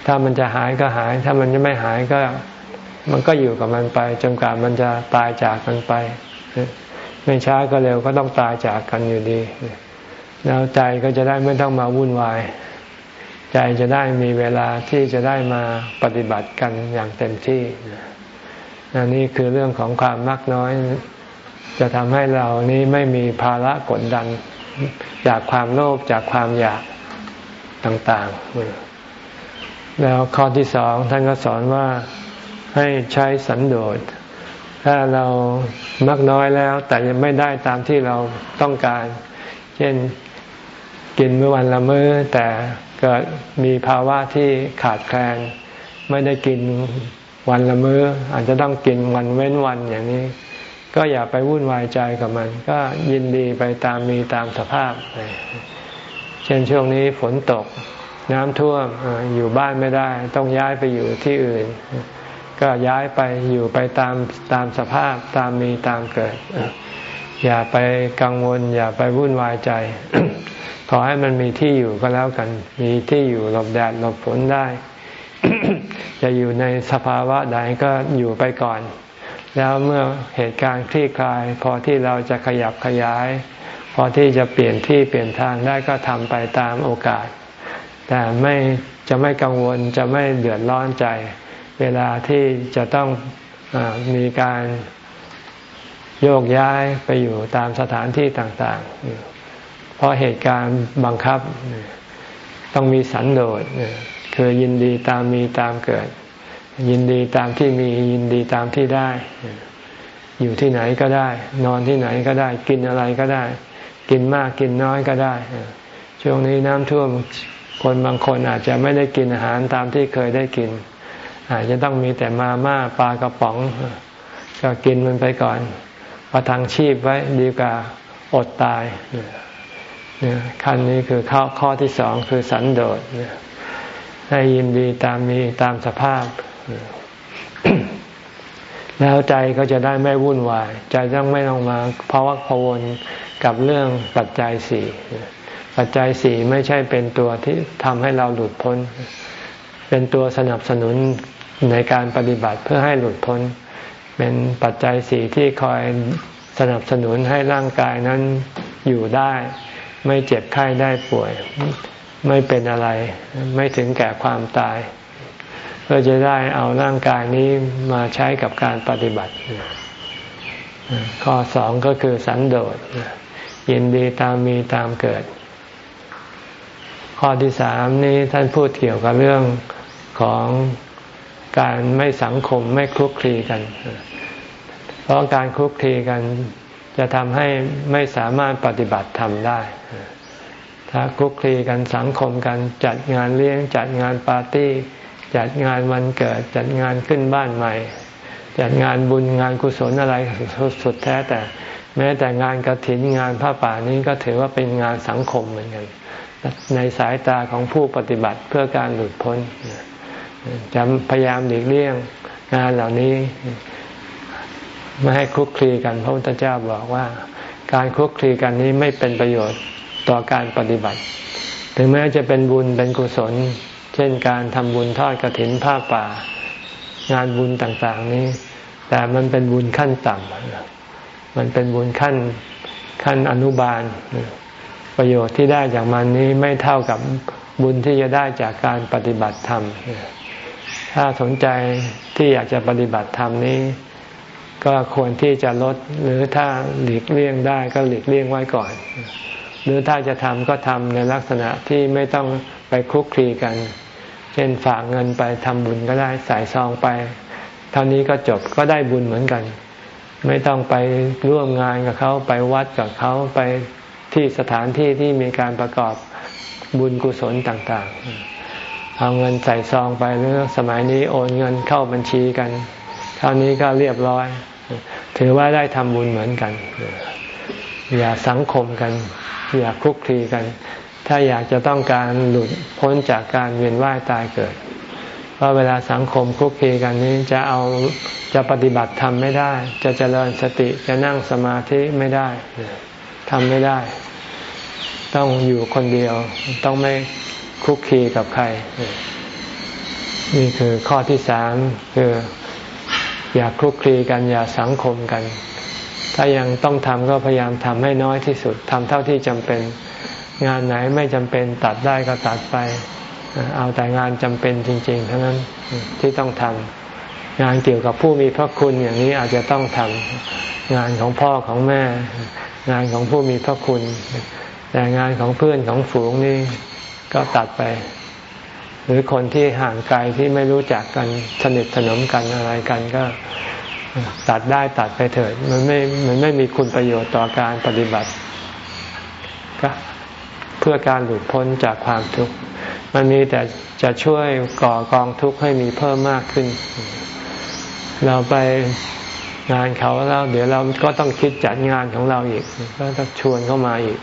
ถ้ามันจะหายก็หาย ถ้ามันจะไม่หายก็ มันก็อยู่กับมันไปจนกว่ามันจะตายจากกันไป ไม่ช้าก็เร็วก็ต้องตายจากกันอยู่ดี แล้วใจก็จะได้ไม่ต้องมาวุ่นวาย ใจจะได้มีเวลาที่จะได้มาปฏิบัติกันอย่างเต็มที่อันนี้คือเรื่องของความมักน้อย จะทำให้เรานี้ไม่มีภาระกดดัน จากความโลภจากความอยากต่างๆ แล้วข้อที่สองท่านก็สอนว่าให้ใช้สันโดษ ถ้าเรามักน้อยแล้ว แต่ยังไม่ได้ตามที่เราต้องการ เช่นกินเมื่อวันละมื้อ แต่เกิดมีภาวะที่ขาดแคลน ไม่ได้กินวันละมือ้อ อาจจะต้องกินวันเว้นวันอย่างนี้ ก็อย่าไปวุ่นวายใจกับมัน ก็ยินดีไปตามมีตามสภาพ เช่นช่วงนี้ฝนตกน้ำท่วมอยู่บ้านไม่ได้ ต้องย้ายไปอยู่ที่อื่น ก็ย้ายไปอยู่ไปตามตามสภาพตามมีตามเกิด อย่าไปกังวล อย่าไปวุ่นวายใจ ขอให้มันมีที่อยู่ก็แล้วกัน มีที่อยู่หลบแดดหลบฝนได้ จะอยู่ในสภาวะใดก็อยู่ไปก่อน แล้วเมื่อเหตุการณ์คลี่คลาย พอที่เราจะขยับขยาย พอที่จะเปลี่ยนที่เปลี่ยนทางได้ก็ทำไปตามโอกาส แต่ไม่จะไม่กังวลจะไม่เดือดร้อนใจ เวลาที่จะต้องอมีการโยกย้ายไปอยู่ตามสถานที่ต่างๆ เพราะเหตุการณ์บังคับต้องมีสันโดษคือยินดีตามมีตามเกิด ยินดีตามที่มียินดีตามที่ได้ อยู่ที่ไหนก็ได้ นอนที่ไหนก็ได้ กินอะไรก็ได้ กินมากกินน้อยก็ได้ ช่วงนี้น้ำท่วมคนบางคนอาจจะไม่ได้กินอาหารตามที่เคยได้กิน อาจจะต้องมีแต่มาม่าปลากระป๋อง ก็กินมันไปก่อน ประทังชีพไว้ดีกว่าอดตายเนี่ยขั้นนี้คือข้อข้อที่สองคือสันโดษให้ยินดีตามมีตามสภาพ แล้วใจก็จะได้ไม่วุ่นวาย ใจต้องไม่ต้องมาภาวะพวนกับเรื่องปัจจัยสี่ปัจจัยสี่ไม่ใช่เป็นตัวที่ทำให้เราหลุดพ้น เป็นตัวสนับสนุนในการปฏิบัติเพื่อให้หลุดพ้น เป็นปัจจัยสี่ที่คอยสนับสนุนให้ร่างกายนั้นอยู่ได้ ไม่เจ็บไข้ได้ป่วย ไม่เป็นอะไร ไม่ถึงแก่ความตาย พื่อจะได้เอาร่างกายนี้มาใช้กับการปฏิบัติ ข้อสองก็คือสันโดษยินดีตามมีตามเกิด ข้อที่สามนี้ท่านพูดเกี่ยวกับเรื่องของการไม่สังคมไม่คลุกคลีกัน เพราะการคลุกคลีกันจะทำให้ไม่สามารถปฏิบัติธรรมได้ ถ้าคลุกคลีกันสังคมกันจัดงานเลี้ยงจัดงานปาร์ตี้ จัดงานวันเกิด จัดงานขึ้นบ้านใหม่ จัดงานบุญงานกุศลอะไรสุดแท้แต่ แม้แต่งานกระถินงานผ้าป่านี้ก็ถือว่าเป็นงานสังคมเหมือนกัน ในสายตาของผู้ปฏิบัติเพื่อการหลุดพ้นจะพยายามหลีกเลี่ยงงานเหล่านี้ไม่ให้คลุกคลีกันพระพุทธเจ้าบอกว่า การคลุกคลีกันนี้ไม่เป็นประโยชน์ต่อการปฏิบัติ ถึงแม้จะเป็นบุญเป็นกุศล ช่นการทำบุญทอดกระถินผ้าป่า งานบุญต่างๆนี้ แต่มันเป็นบุญขั้นต่ำมันเป็นบุญขั้นขั้นอนุบาล ประโยชน์ที่ได้จากมันนี้ไม่เท่ากับบุญที่จะได้จากการปฏิบัติธรรม ถ้าสนใจที่อยากจะปฏิบัติธรรมนี้ ก็ควรที่จะลดหรือถ้าหลีกเลี่ยงได้ก็หลีกเลี่ยงไว้ก่อน หรือถ้าจะทำก็ทำในลักษณะที่ไม่ต้องไปคลุกคลีกัน เช่นฝากเงินไปทำบุญก็ได้ใส่ซองไป เท่านี้ก็จบก็ได้บุญเหมือนกัน ไม่ต้องไปร่วมงานกับเขาไปวัดกับเขาไปที่สถานที่ที่มีการประกอบบุญกุศลต่างๆ เอาเงินใส่ซองไปหรือสมัยนี้โอนเงินเข้าบัญชีกัน เท่านี้ก็เรียบร้อย ถือว่าได้ทำบุญเหมือนกัน อย่าสังคมกัน อย่าคุกคีกัน ถ้าอยากจะต้องการหลุดพ้นจากการเวียนว่ายตายเกิด เพราะเวลาสังคมคุกคีกันนี้จะเอาจะปฏิบัติทำไม่ได้ จะเจริญสติจะนั่งสมาธิไม่ได้ทำไม่ได้ ต้องอยู่คนเดียว ต้องไม่คุกคีกับใคร นี่คือข้อที่สามคืออย่าคลุกคลีกันอย่าสังคมกัน ถ้ายังต้องทำก็พยายามทำให้น้อยที่สุดทำเท่าที่จำเป็น งานไหนไม่จำเป็นตัดได้ก็ตัดไป เอาแต่งานจำเป็นจริงๆเท่านั้นที่ต้องทำงานเกี่ยวกับผู้มีพระคุณอย่างนี้อาจจะต้องทำงานของพ่อของแม่ งานของผู้มีพระคุณ แต่งานของเพื่อนของฝูงนี่ก็ตัดไป หรือคนที่ห่างไกลที่ไม่รู้จักกันสนิทสนมกันอะไรกันก็ตัดได้ตัดไปเถิดมันไม่มันไม่มีคุณประโยชน์ต่อการปฏิบัติก็ เพื่อการหลุดพ้นจากความทุกข์ มันมีแต่จะช่วยก่อกองทุกข์ให้มีเพิ่มมากขึ้น เราไปงานเขาแล้วเดี๋ยวเราก็ต้องคิดจัดงานของเราอีก ก็ต้องชวนเข้ามาอีก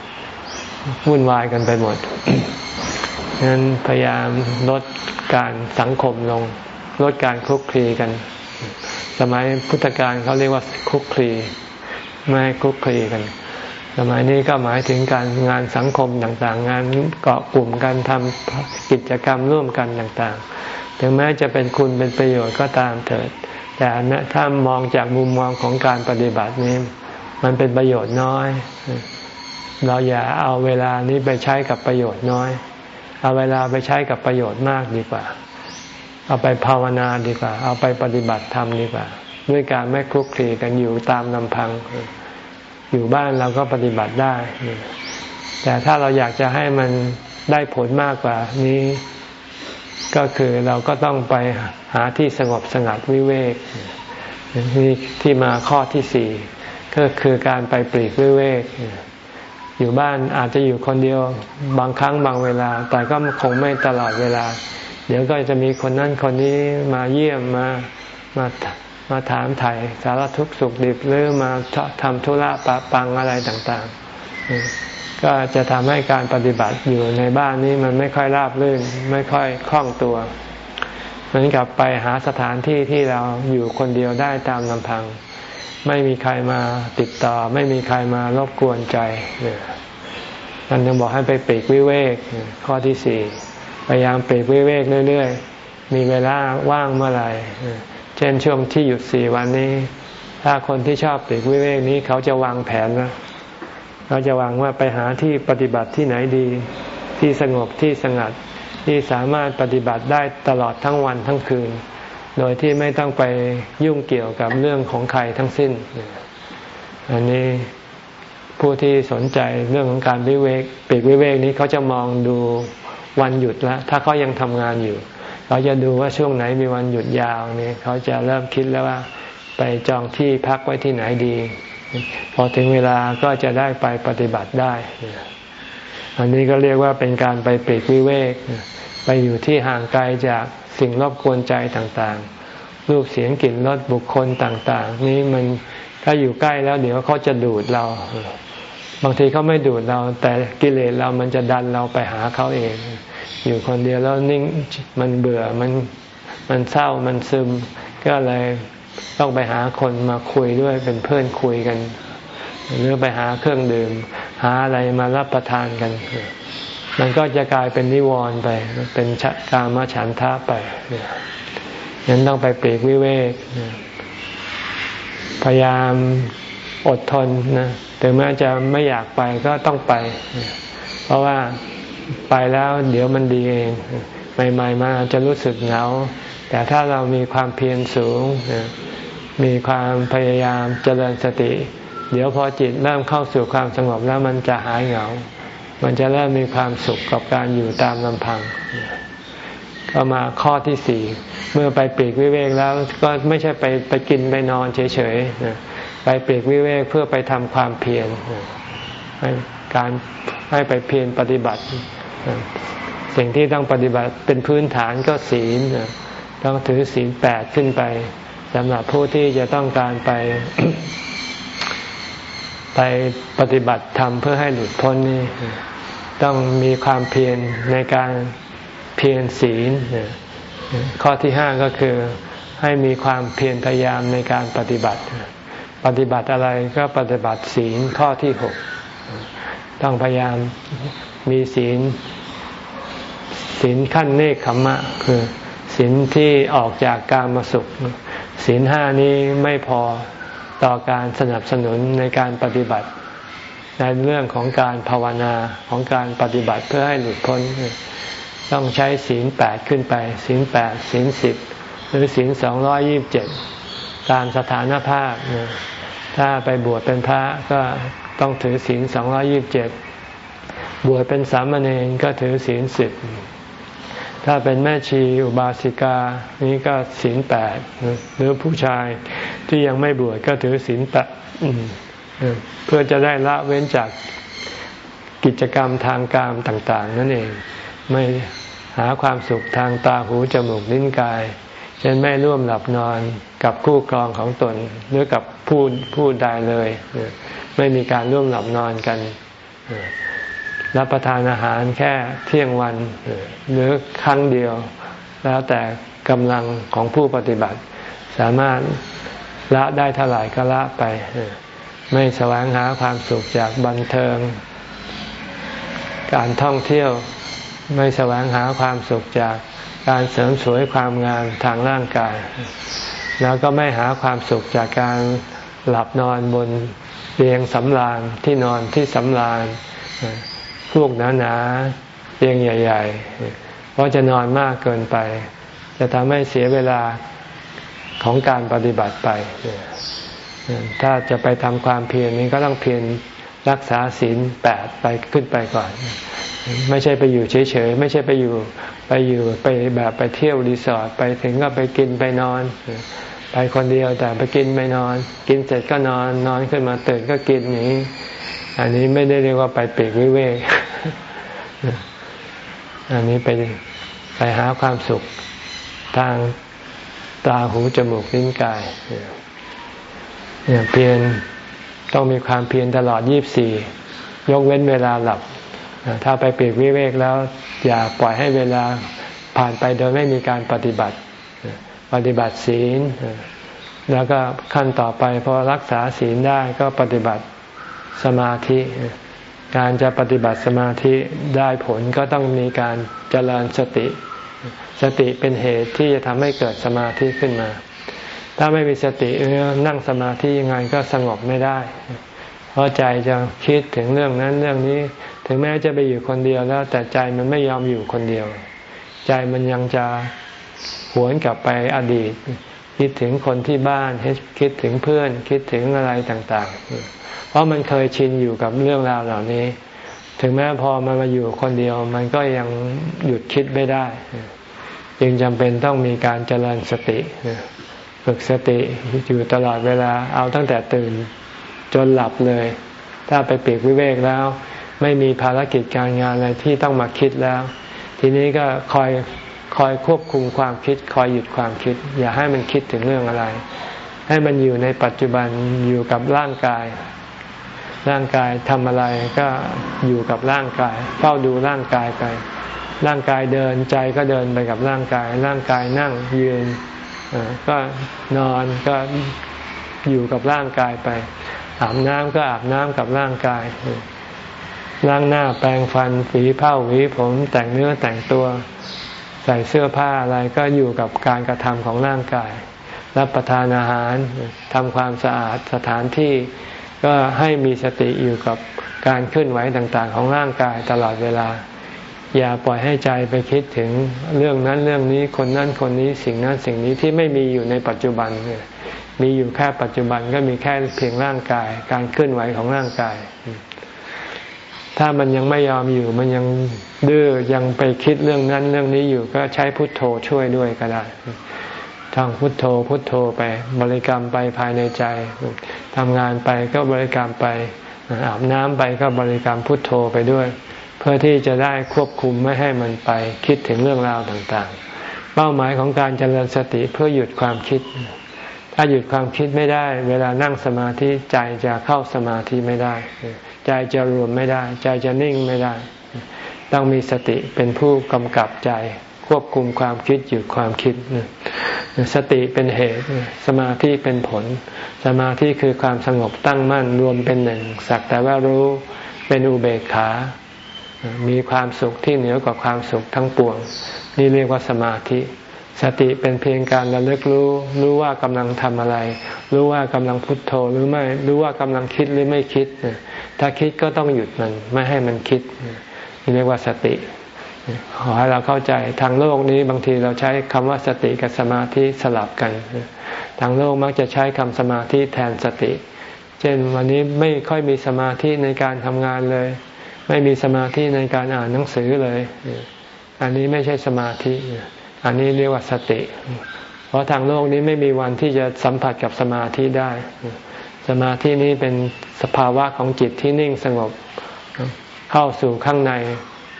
วุ่นวายกันไปหมดนั้นพยายามลดการสังคมลง ลดการคลุกคลีกัน สมัยพุทธกาลเขาเรียกว่าคลุกคลี ไม่คลุกคลีกัน สมัยนี้ก็หมายถึงการงานสังคมต่างๆ งานเกาะกลุ่มการทำกิจกรรมร่วมกันต่างๆ ถึงแม้จะเป็นคุณเป็นประโยชน์ก็ตามเถิด แต่ถ้ามองจากมุมมองของการปฏิบัตินี้ มันเป็นประโยชน์น้อย เราอย่าเอาเวลานี้ไปใช้กับประโยชน์น้อย เอาเวลาไปใช้กับประโยชน์มากดีกว่า เอาไปภาวนาดีกว่า เอาไปปฏิบัติธรรมดีกว่า ด้วยการไม่คลุกคลีกันอยู่ตามลำพัง อยู่บ้านเราก็ปฏิบัติได้ แต่ถ้าเราอยากจะให้มันได้ผลมากกว่านี้ ก็คือเราก็ต้องไปหาที่สงบสงัดวิเวกนี่ที่มาข้อที่สี่ก็คือการไปปลีกวิเวก อยู่บ้านอาจจะอยู่คนเดียวบางครั้งบางเวลา แต่ก็คงไม่ตลอดเวลา เดี๋ยวก็จะมีคนนั้นคนนี้มาเยี่ยมมามา มาถามไถ่สารทุกข์สุขดิบหรือมาทำธุระปะปังอะไรต่างๆ ก็จะทำให้การปฏิบัติอยู่ในบ้านนี้มันไม่ค่อยราบรื่นไม่ค่อยคล่องตัวเหมือนกับไปหาสถานที่ที่เราอยู่คนเดียวได้ตามลำพัง ไม่มีใครมาติดต่อ ไม่มีใครมารบกวนใจมันยังบอกให้ไปปีกวิเวกข้อที่สี่พยายามปีกวิเวกเรื่อย ๆ มีเวลาว่างเมื่อไหร่ เช่นช่วงที่หยุดสี่วันนี้ ถ้าคนที่ชอบปีกวิเวกนี้เขาจะวางแผนนะเขาจะวางว่าไปหาที่ปฏิบัติที่ไหนดี ที่สงบที่สงัดที่สามารถปฏิบัติได้ตลอดทั้งวันทั้งคืน โดยที่ไม่ต้องไปยุ่งเกี่ยวกับเรื่องของใครทั้งสิ้น อันนี้ผู้ที่สนใจเรื่องของการวิเวกปีกวิเวกนี้เขาจะมองดูวันหยุดแล้วถ้าเขายังทำงานอยู่ เขาจะดูว่าช่วงไหนมีวันหยุดยาวนี่เขาจะเริ่มคิดแล้วว่า ไปจองที่พักไว้ที่ไหนดี พอถึงเวลาก็จะได้ไปปฏิบัติได้ อันนี้ก็เรียกว่าเป็นการไปปีกวิเวก ไปอยู่ที่ห่างไกลจากสิ่งรบกวนใจต่างๆ รูปเสียงกลิ่นรสบุคคลต่างๆ นี้มันถ้าอยู่ใกล้แล้วเดี๋ยวเขาจะดูดเรา บางทีเขาไม่ดูดเรา แต่กิเลสเรามันจะดันเราไปหาเขาเอง อยู่คนเดียวแล้วนิ่งมันเบื่อมันมันเศร้ามันซึม ก็เลยต้องไปหาคนมาคุยด้วยเป็นเพื่อนคุยกัน หรือไปหาเครื่องดื่ม หาอะไรมารับประทานกัน มันก็จะกลายเป็นนิวรณ์ไป เป็นกามฉันทะไปนั้นต้องไปปีกวิเวกพยายามอดทนนะถึงแม้จะไม่อยากไปก็ต้องไป เพราะว่า ไปแล้วเดี๋ยวมันดีเองใหม่ๆมาจะรู้สึกเหงา แต่ถ้าเรามีความเพียรสูง มีความพยายามเจริญสติ เดี๋ยวพอจิตเริ่มเข้าสู่ความสงบแล้วมันจะหายเหงา มันจะเริ่มมีความสุขกับการอยู่ตามลำพัง ก็มาข้อที่สี่เมื่อไปปีกวิเวกแล้วก็ไม่ใช่ไปไปกินไปนอนเฉยๆไปปีกวิเวกเพื่อไปทำความเพียรให้การให้ไปเพียรปฏิบัติ สิ่งที่ต้องปฏิบัติเป็นพื้นฐานก็ศีลต้องถือศีลแปดขึ้นไปสำหรับผู้ที่จะต้องการไป ไปปฏิบัติธรรมเพื่อให้หลุดพ้นนี่ต้องมีความเพียรในการเพียรศีลข้อที่ห้าก็คือให้มีความเพียรพยายามในการปฏิบัติ ปฏิบัติอะไรก็ปฏิบัติศีลข้อที่หกต้องพยายามมีศีล ศีลขั้นเนคขมะ คือศีลที่ออกจากการมาสุขศีลห้านี้ไม่พอต่อการสนับสนุนในการปฏิบัติ ในเรื่องของการภาวนาของการปฏิบัติเพื่อให้หลุดพ้น ต้องใช้ศีลแปดขึ้นไป ศีลแปดศีลสิบหรือศีลสองร้อยี่บเจ็ดตามสถานภาพ ถ้าไปบวชเป็นพระก็ต้องถือศีลสองร้อยี่บเจ็ดบวชเป็นสามเณรก็ถือศีลสิบ ถ้าเป็นแม่ชีอุบาสิกา นี้ก็ศีลแปดหรือผู้ชายที่ยังไม่บวชก็ถือศีลแปดเพื่อจะได้ละเว้นจากกิจกรรมทางการต่าง ๆ นั่นเอง ไม่หาความสุขทางตาหูจมูกลิ้นกาย เช่นไม่ร่วมหลับนอนกับคู่ครองของตน หรือกับผู้ผู้ใดเลย ไม่มีการร่วมหลับนอนกัน รับประทานอาหารแค่เที่ยงวัน หรือครั้งเดียว แล้วแต่กำลังของผู้ปฏิบัติ สามารถละได้เท่าไหร่ก็ละไป ไม่แสวงหาความสุขจากบันเทิง การท่องเที่ยวไม่แสวงหาความสุขจากการเสริมสวยความงามทางร่างกาย แล้วก็ไม่หาความสุขจากการหลับนอนบนเตียงสำราญที่นอนที่สำราญ พวกหนาๆเตียงใหญ่ ๆ เพราะจะนอนมากเกินไป จะทำให้เสียเวลาของการปฏิบัติไป ถ้าจะไปทำความเพียรนี้ก็ต้องเพียรรักษาศีลแปดไปขึ้นไปก่อน ไม่ใช่ไปอยู่เฉยๆ ไม่ใช่ไปอยู่ไปอยู่ไปแบบไปเที่ยวรีสอร์ทไปถึงก็ไปกินไปนอน ไปคนเดียวแต่ไปกินไปนอน กินเสร็จก็นอนนอนขึ้นมาตื่นก็กินอย่างนี้ อันนี้ไม่ได้เรียกว่าไปเปรกวิเวก อันนี้ไปไปหาความสุขทางตาหูจมูกลิ้นกายเนี่ยเพียรต้องมีความเพียรตลอดยี่บสี่ยกเว้นเวลาหลับ ถ้าไปปีกวิเวกแล้ว อย่าปล่อยให้เวลาผ่านไปโดยไม่มีการปฏิบัติ ปฏิบัติศีล แล้วก็ขั้นต่อไปพอรักษาศีลได้ก็ปฏิบัติสมาธิ การจะปฏิบัติสมาธิได้ผลก็ต้องมีการเจริญสติ สติเป็นเหตุที่จะทำให้เกิดสมาธิขึ้นมา ถ้าไม่มีสตินั่งสมาธิยังไงก็สงบไม่ได้ เพราะใจจะคิดถึงเรื่องนั้นเรื่องนี้ ถึงแม้จะไปอยู่คนเดียวแล้ว แต่ใจมันไม่ยอมอยู่คนเดียว ใจมันยังจะหวนกลับไปอดีต คิดถึงคนที่บ้านคิดถึงเพื่อน คิดถึงอะไรต่างๆ เพราะมันเคยชินอยู่กับเรื่องราวเหล่านี้ ถึงแม้พอมันมาอยู่คนเดียว มันก็ยังหยุดคิดไม่ได้ จึงจำเป็นต้องมีการเจริญสติฝึกสติอยู่ตลอดเวลา เอาตั้งแต่ตื่นจนหลับเลย ถ้าไปปีกวิเวกแล้ว ไม่มีภารกิจการงานอะไรที่ต้องมาคิดแล้ว ทีนี้ก็คอย คอยควบคุมความคิด คอยหยุดความคิด อย่าให้มันคิดถึงเรื่องอะไร ให้มันอยู่ในปัจจุบันอยู่กับร่างกาย ร่างกายทำอะไรก็อยู่กับร่างกาย เฝ้าดูร่างกายไป ร่างกายเดินใจก็เดินไปกับร่างกาย ร่างกายนั่งยืนก็นอนก็อยู่กับร่างกายไป อาบน้ำก็อาบน้ำกับร่างกายล้างหน้าแปรงฟันฝีเผ้าหวีผมแต่งเนื้อแต่งตัว ใส่เสื้อผ้าอะไรก็อยู่กับการกระทำของร่างกาย รับประทานอาหารทำความสะอาดสถานที่ ก็ให้มีสติอยู่กับการเคลื่อนไหวต่างๆ ของร่างกายตลอดเวลา อย่าปล่อยให้ใจไปคิดถึงเรื่องนั้นเรื่องนี้คนนั้นคนนี้สิ่งนั้นสิ่งนี้ที่ไม่มีอยู่ในปัจจุบันมีอยู่แค่ปัจจุบันก็มีแค่เพียงร่างกาย การเคลื่อนไหวของร่างกาย ถ้ามันยังไม่ยอมอยู่มันยังดื้อยังไปคิดเรื่องนั้นเรื่องนี้อยู่ก็ใช้พุทโธช่วยด้วยก็ได้ทางพุทโธพุทโธไปบริกรรมไปภายในใจทำงานไปก็บริกรรมไปอาบน้ำไปก็บริกรรมพุทโธไปด้วย เพื่อที่จะได้ควบคุมไม่ให้มันไปคิดถึงเรื่องราวต่างๆ เป้าหมายของการเจริญสติเพื่อหยุดความคิด ถ้าหยุดความคิดไม่ได้ เวลานั่งสมาธิใจจะเข้าสมาธิไม่ได้ ใจจะรวมไม่ได้ ใจจะนิ่งไม่ได้ ต้องมีสติเป็นผู้กำกับใจ ควบคุมความคิดหยุดความคิด สติเป็นเหตุ สมาธิเป็นผล สมาธิคือความสงบตั้งมั่นรวมเป็นหนึ่ง สักแต่ว่ารู้เป็นอุเบกขา มีความสุขที่เหนือกว่าความสุขทั้งปวง นี่เรียกว่าสมาธิ สติเป็นเพียงการระลึกรู้ รู้ว่ากำลังทำอะไร รู้ว่ากำลังพุทโธหรือไม่ รู้ว่ากำลังคิดหรือไม่คิด ถ้าคิดก็ต้องหยุดมันไม่ให้มันคิดนี่เรียกว่าสติขอให้เราเข้าใจทางโลกนี้บางทีเราใช้คำว่าสติกับสมาธิสลับกัน ทางโลกมักจะใช้คำสมาธิแทนสติ เช่นวันนี้ไม่ค่อยมีสมาธิในการทำงานเลย ไม่มีสมาธิในการอ่านหนังสือเลย อันนี้ไม่ใช่สมาธิ อันนี้เรียกว่าสติ เพราะทางโลกนี้ไม่มีวันที่จะสัมผัสกับสมาธิได้ สมาธินี้เป็นสภาวะของจิตที่นิ่งสงบเข้าสู่ข้างใน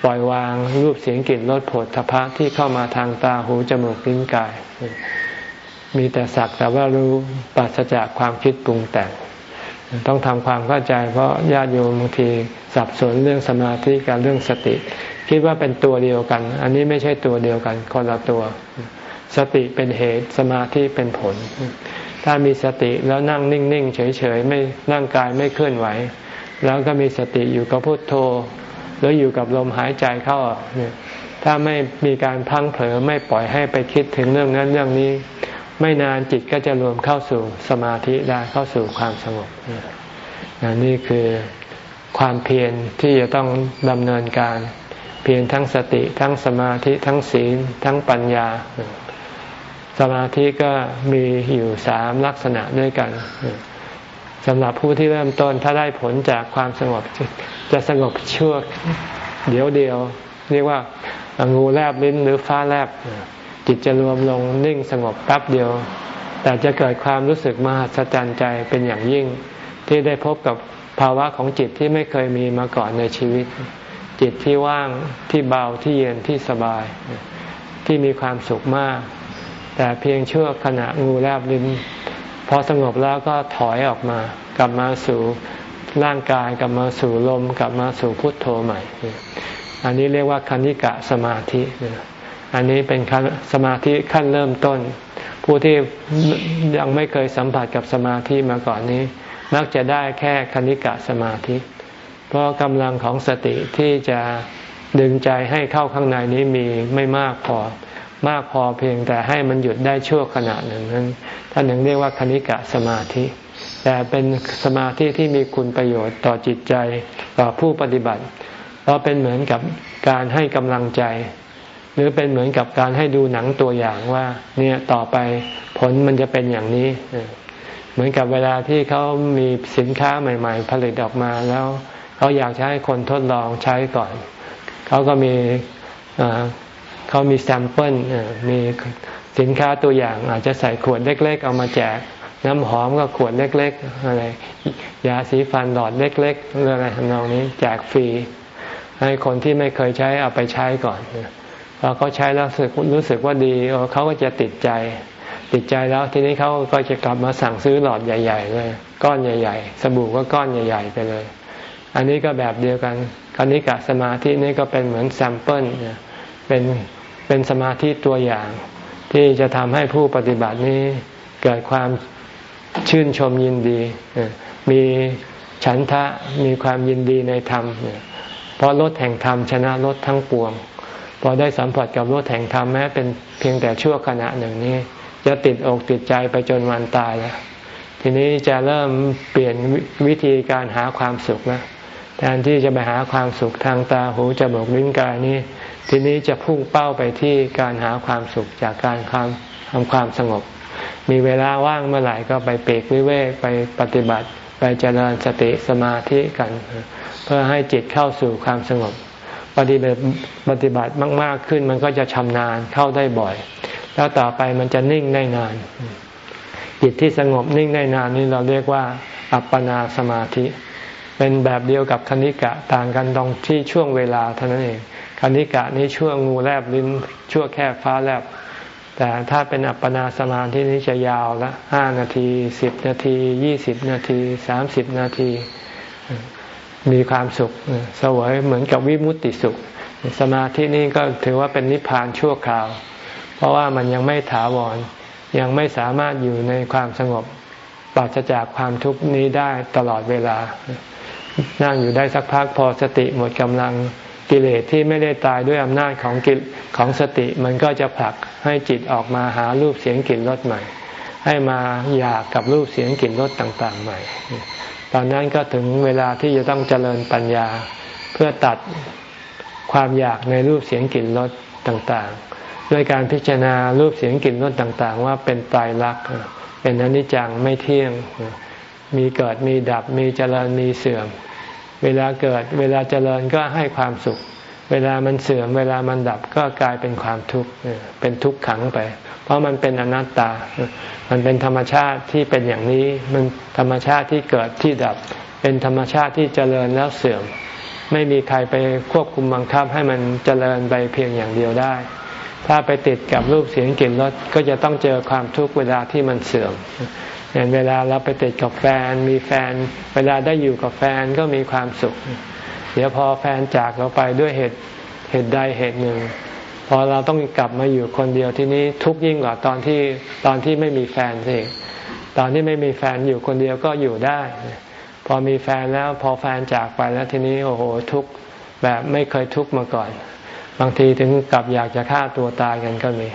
ปล่อยวางรูปเสียงกลิ่นรสผลทพะที่เข้ามาทางตาหูจมูกลิ้นกาย มีแต่สักแต่ว่ารู้ปราศจากความคิดปรุงแต่ง ต้องทำความเข้าใจเพราะญาติโยมบางทีสับสนเรื่องสมาธิกับเรื่องสติ คิดว่าเป็นตัวเดียวกัน อันนี้ไม่ใช่ตัวเดียวกัน คนละตัว สติเป็นเหตุสมาธิเป็นผล ถ้ามีสติแล้วนั่งนิ่งๆเฉยๆไม่ร่างกายไม่เคลื่อนไหว แล้วก็มีสติอยู่กับพุทโธหรืออยู่กับลมหายใจเข้าถ้าไม่มีการพังเผลอไม่ปล่อยให้ไปคิดถึงเรื่องนั้นเรื่องนี้ ไม่นานจิตก็จะรวมเข้าสู่สมาธิได้เข้าสู่ความสงบนี่คือความเพียรที่จะต้องดำเนินการ เพียรทั้งสติ ทั้งสมาธิทั้งศีล ทั้งปัญญา สมาธิก็มีอยู่สามลักษณะด้วยกันสำหรับผู้ที่เริ่มต้นถ้าได้ผลจากความสงบจะสงบชั่วเดียวเดียว เรียกว่างูแลบลิ้นหรือฟ้าแลบจิตจะรวมลงนิ่งสงบแป๊บเดียว แต่จะเกิดความรู้สึกมหัศจรรย์ใจเป็นอย่างยิ่ง ที่ได้พบกับภาวะของจิตที่ไม่เคยมีมาก่อนในชีวิต จิตที่ว่างที่เบาที่เย็นที่สบาย ที่มีความสุขมาก แต่เพียงชั่วขณะงูแลบลิ้นพอสงบแล้วก็ถอยออกมากลับมาสู่ร่างกายกลับมาสู่ลมกลับมาสู่พุทโธใหม่ อันนี้เรียกว่าคณิกะสมาธิ อันนี้เป็นสมาธิขั้นเริ่มต้น ผู้ที่ยังไม่เคยสัมผัสกับสมาธิมาก่อนนี้ มักจะได้แค่คณิกะสมาธิ เพราะกำลังของสติที่จะดึงใจให้เข้าข้างในนี้มีไม่มากพอ มากพอเพียงแต่ให้มันหยุดได้ชั่วขณะหนึ่งนั้นท่านหนึ่งเรียกว่าคณิกะสมาธิ แต่เป็นสมาธิที่มีคุณประโยชน์ต่อจิตใจต่อผู้ปฏิบัติ เพราะเป็นเหมือนกับการให้กำลังใจ หรือเป็นเหมือนกับการให้ดูหนังตัวอย่างว่า เนี่ยต่อไปผลมันจะเป็นอย่างนี้ เหมือนกับเวลาที่เขามีสินค้าใหม่ ๆ ผลิตออกมาแล้ว เขาอยากจะให้คนทดลองใช้ก่อน เขาก็มีเขามีแซมเปิลมีสินค้าตัวอย่างอาจจะใส่ขวดเล็ก ๆ เอามาแจก น้ำหอมก็ขวดเล็กๆอะไรยาสีฟันหลอดเล็กๆเรื่องอะไรทำนองนี้แจกฟรี ให้คนที่ไม่เคยใช้เอาไปใช้ก่อนพอเขาใช้แล้วรู้สึกรู้สึกว่าดีเขาก็จะติดใจ ติดใจแล้วทีนี้เขาก็จะกลับมาสั่งซื้อหลอดใหญ่ ๆ เลย ก้อนใหญ่ ๆ สบู่ก็ก้อนใหญ่ ๆ ไปเลย อันนี้ก็แบบเดียวกันขณิกะสมาธินี่ก็เป็นเหมือน sample เป็นเป็นสมาธิตัวอย่าง ที่จะทำให้ผู้ปฏิบัตินี้เกิดความชื่นชมยินดี มีฉันทะมีความยินดีในธรรม เพราะรสแห่งธรรมชนะรสทั้งปวง พอได้สัมผัสกับรถแห่งธรรมแม้เป็นเพียงแต่ชั่วขณะหนึ่งนี้ จะติดอกติดใจไปจนวันตายแล้วทีนี้จะเริ่มเปลี่ยนวิธีการหาความสุขแล้ว แทนที่จะไปหาความสุขทางตาหูจมูกลิ้นกายนี้ ทีนี้จะพุ่งเป้าไปที่การหาความสุขจากการทำความสงบ มีเวลาว่างเมื่อไหร่ก็ไปเปกวิเวกไปปฏิบัติ ไปเจริญสติสมาธิกัน เพื่อให้จิตเข้าสู่ความสงบ ปฏิบัติปฏิบัติมาก ๆขึ้นมันก็จะชำนาญเข้าได้บ่อย แล้วต่อไปมันจะนิ่งได้นานจิตที่สงบนิ่งได้นานนี่เราเรียกว่า อัปปนาสมาธิ เป็นแบบเดียวกับคณิกะต่างกันตรงที่ช่วงเวลาเท่านั้นเองคณิกะนี้ช่วงงูแลบลิ้นช่วงแค่ฟ้าแลบ แต่ถ้าเป็นอัปปนาสมาธินี้จะยาวละห้านาทีสิบนาทียี่สิบนาทีสามสิบนาที มีความสุขสวยเหมือนกับวิมุตติสุข สมาธินี้ก็ถือว่าเป็นนิพพานชั่วคราว เพราะว่ามันยังไม่ถาวรยังไม่สามารถอยู่ในความสงบปราศจากความทุกข์นี้ได้ตลอดเวลา นั่งอยู่ได้สักพักพอสติหมดกำลังกิเลสที่ไม่ได้ตายด้วยอำนาจของกิของสติมันก็จะผลักให้จิตออกมาหารูปเสียงกลิ่นรสใหม่ ให้มาอยากกับรูปเสียงกลิ่นรสต่างๆใหม่ ตอนนั้นก็ถึงเวลาที่จะต้องเจริญปัญญา เพื่อตัดความอยากในรูปเสียงกลิ่นรสต่างๆ ด้วยการพิจารณารูปเสียงกลิ่นรสต่างๆ ว่าเป็นตายรักเป็นอนิจจังไม่เที่ยง มีเกิดมีดับมีเจริญมีเสื่อม เวลาเกิดเวลาเจริญก็ให้ความสุข เวลามันเสื่อม เวลามันดับก็กลายเป็นความทุกข์เป็นทุกข์ขังไป เพราะมันเป็นอนัตตา มันเป็นธรรมชาติที่เป็นอย่างนี้มันธรรมชาติที่เกิดที่ดับ เป็นธรรมชาติที่เจริญแล้วเสื่อม ไม่มีใครไปควบคุมบังคับให้มันเจริญไปเพียงอย่างเดียวได้ ถ้าไปติดกับรูปเสียงกลิ่นรสก็จะต้องเจอความทุกข์เวลาที่มันเสื่อม อย่างเวลาเราไปติดกับแฟน มีแฟน เวลาได้อยู่กับแฟนก็มีความสุข เดี๋ยวพอแฟนจากเราไปด้วยเหตุเหตุใดเหตุหนึ่ง พอเราต้องกลับมาอยู่คนเดียวที่นี้ทุกยิ่งกว่าตอนที่ตอนที่ไม่มีแฟนสิตอนที่ไม่มีแฟนอยู่คนเดียวก็อยู่ได้ พอมีแฟนแล้วพอแฟนจากไปแล้วทีนี้โอ้โหทุกแบบไม่เคยทุกมาก่อน บางทีถึงกลับอยากจะฆ่าตัวตายกันก็มี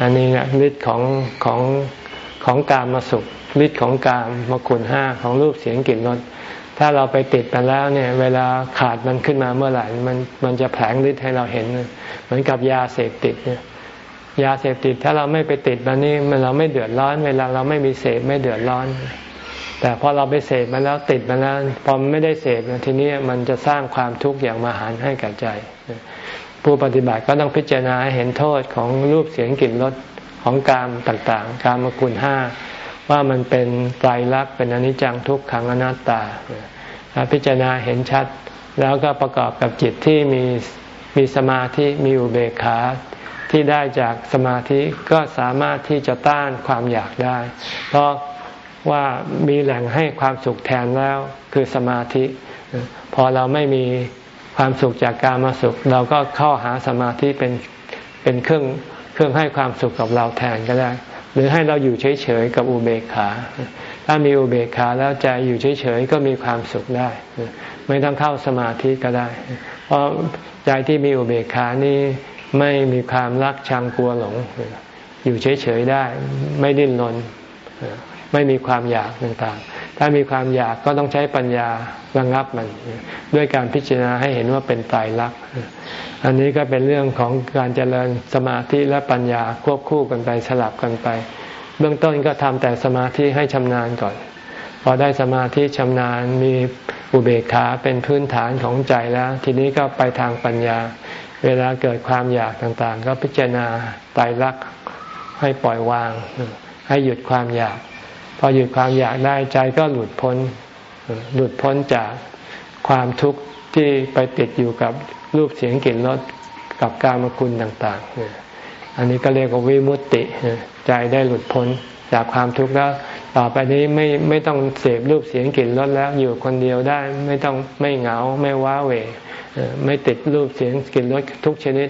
อันนี้นะฤทธิ์ของของ ของการมาสุขฤทธิ์ของการมาคุณห้าของรูปเสียงกลิ่นรสถ้าเราไปติดมันแล้วเนี่ย เวลาขาดมันขึ้นมาเมื่อไหร่มันมันจะแผลงฤทธิ์ให้เราเห็น เหมือนกับยาเสพติดเนี่ยยาเสพติดถ้าเราไม่ไปติดมันนี่มันเราไม่เดือดร้อน เวลาเราไม่มีเสพไม่เดือดร้อน แต่พอเราไปเสพมันแล้วติดมันแล้วพอไม่ได้เสพทีนี้มันจะสร้างความทุกข์อย่างมหันให้กับใจ ผู้ปฏิบัติก็ต้องพิจารณาเห็นโทษของรูปเสียงกลิ่นรส ของกามต่างๆ การมกุลห้าว่ามันเป็นไตรลักษณ์เป็นอนิจจังทุกขังอนัตตาพิจารณาเห็นชัด แล้วก็ประกอบกับจิตที่มีมีสมาธิมีอุเบกขาที่ได้จากสมาธิก็สามารถที่จะต้านความอยากได้ เพราะว่ามีแหล่งให้ความสุขแทนแล้วคือสมาธิ พอเราไม่มีความสุขจากการมาสุข เราก็เข้าหาสมาธิเป็นเป็นเครื่อง เครื่องให้ความสุขกับเราแทนก็ได้ หรือให้เราอยู่เฉยๆกับอุเบกขา ถ้ามีอุเบกขาแล้วใจอยู่เฉยๆก็มีความสุขได้ ไม่ต้องเข้าสมาธิก็ได้ เพราะใจที่มีอุเบกขานี้ไม่มีความรักชังกลัวหลง อยู่เฉยๆได้ ไม่ดิ้นรน ไม่มีความอยากต่างๆ ถ้ามีความอยากก็ต้องใช้ปัญญาระงับมัน ด้วยการพิจารณาให้เห็นว่าเป็นตายรัก อันนี้ก็เป็นเรื่องของการเจริญสมาธิและปัญญาควบคู่กันไปสลับกันไป เบื้องต้นก็ทำแต่สมาธิให้ชำนาญก่อน พอได้สมาธิชำนาญมีอุเบกขาเป็นพื้นฐานของใจแล้ว ทีนี้ก็ไปทางปัญญา เวลาเกิดความอยากต่างๆ ก็พิจารณาตายรักให้ปล่อยวาง ให้หยุดความอยาก พอหยุดความอยากได้ใจก็หลุดพ้น หลุดพ้นจากความทุกข์ที่ไปติดอยู่กับรูปเสียงกลิ่นรสกับการมคุณต่างๆ อันนี้ก็เรียกว่าวิมุตติ ใจได้หลุดพ้นจากความทุกข์แล้ว ต่อไปนี้ไม่ไม่ต้องเสพรูปเสียงกลิ่นรสแล้วอยู่คนเดียวได้ไม่ต้องไม่เหงาไม่ว้าเหวไม่ติดรูปเสียงกลิ่นรสทุกชนิด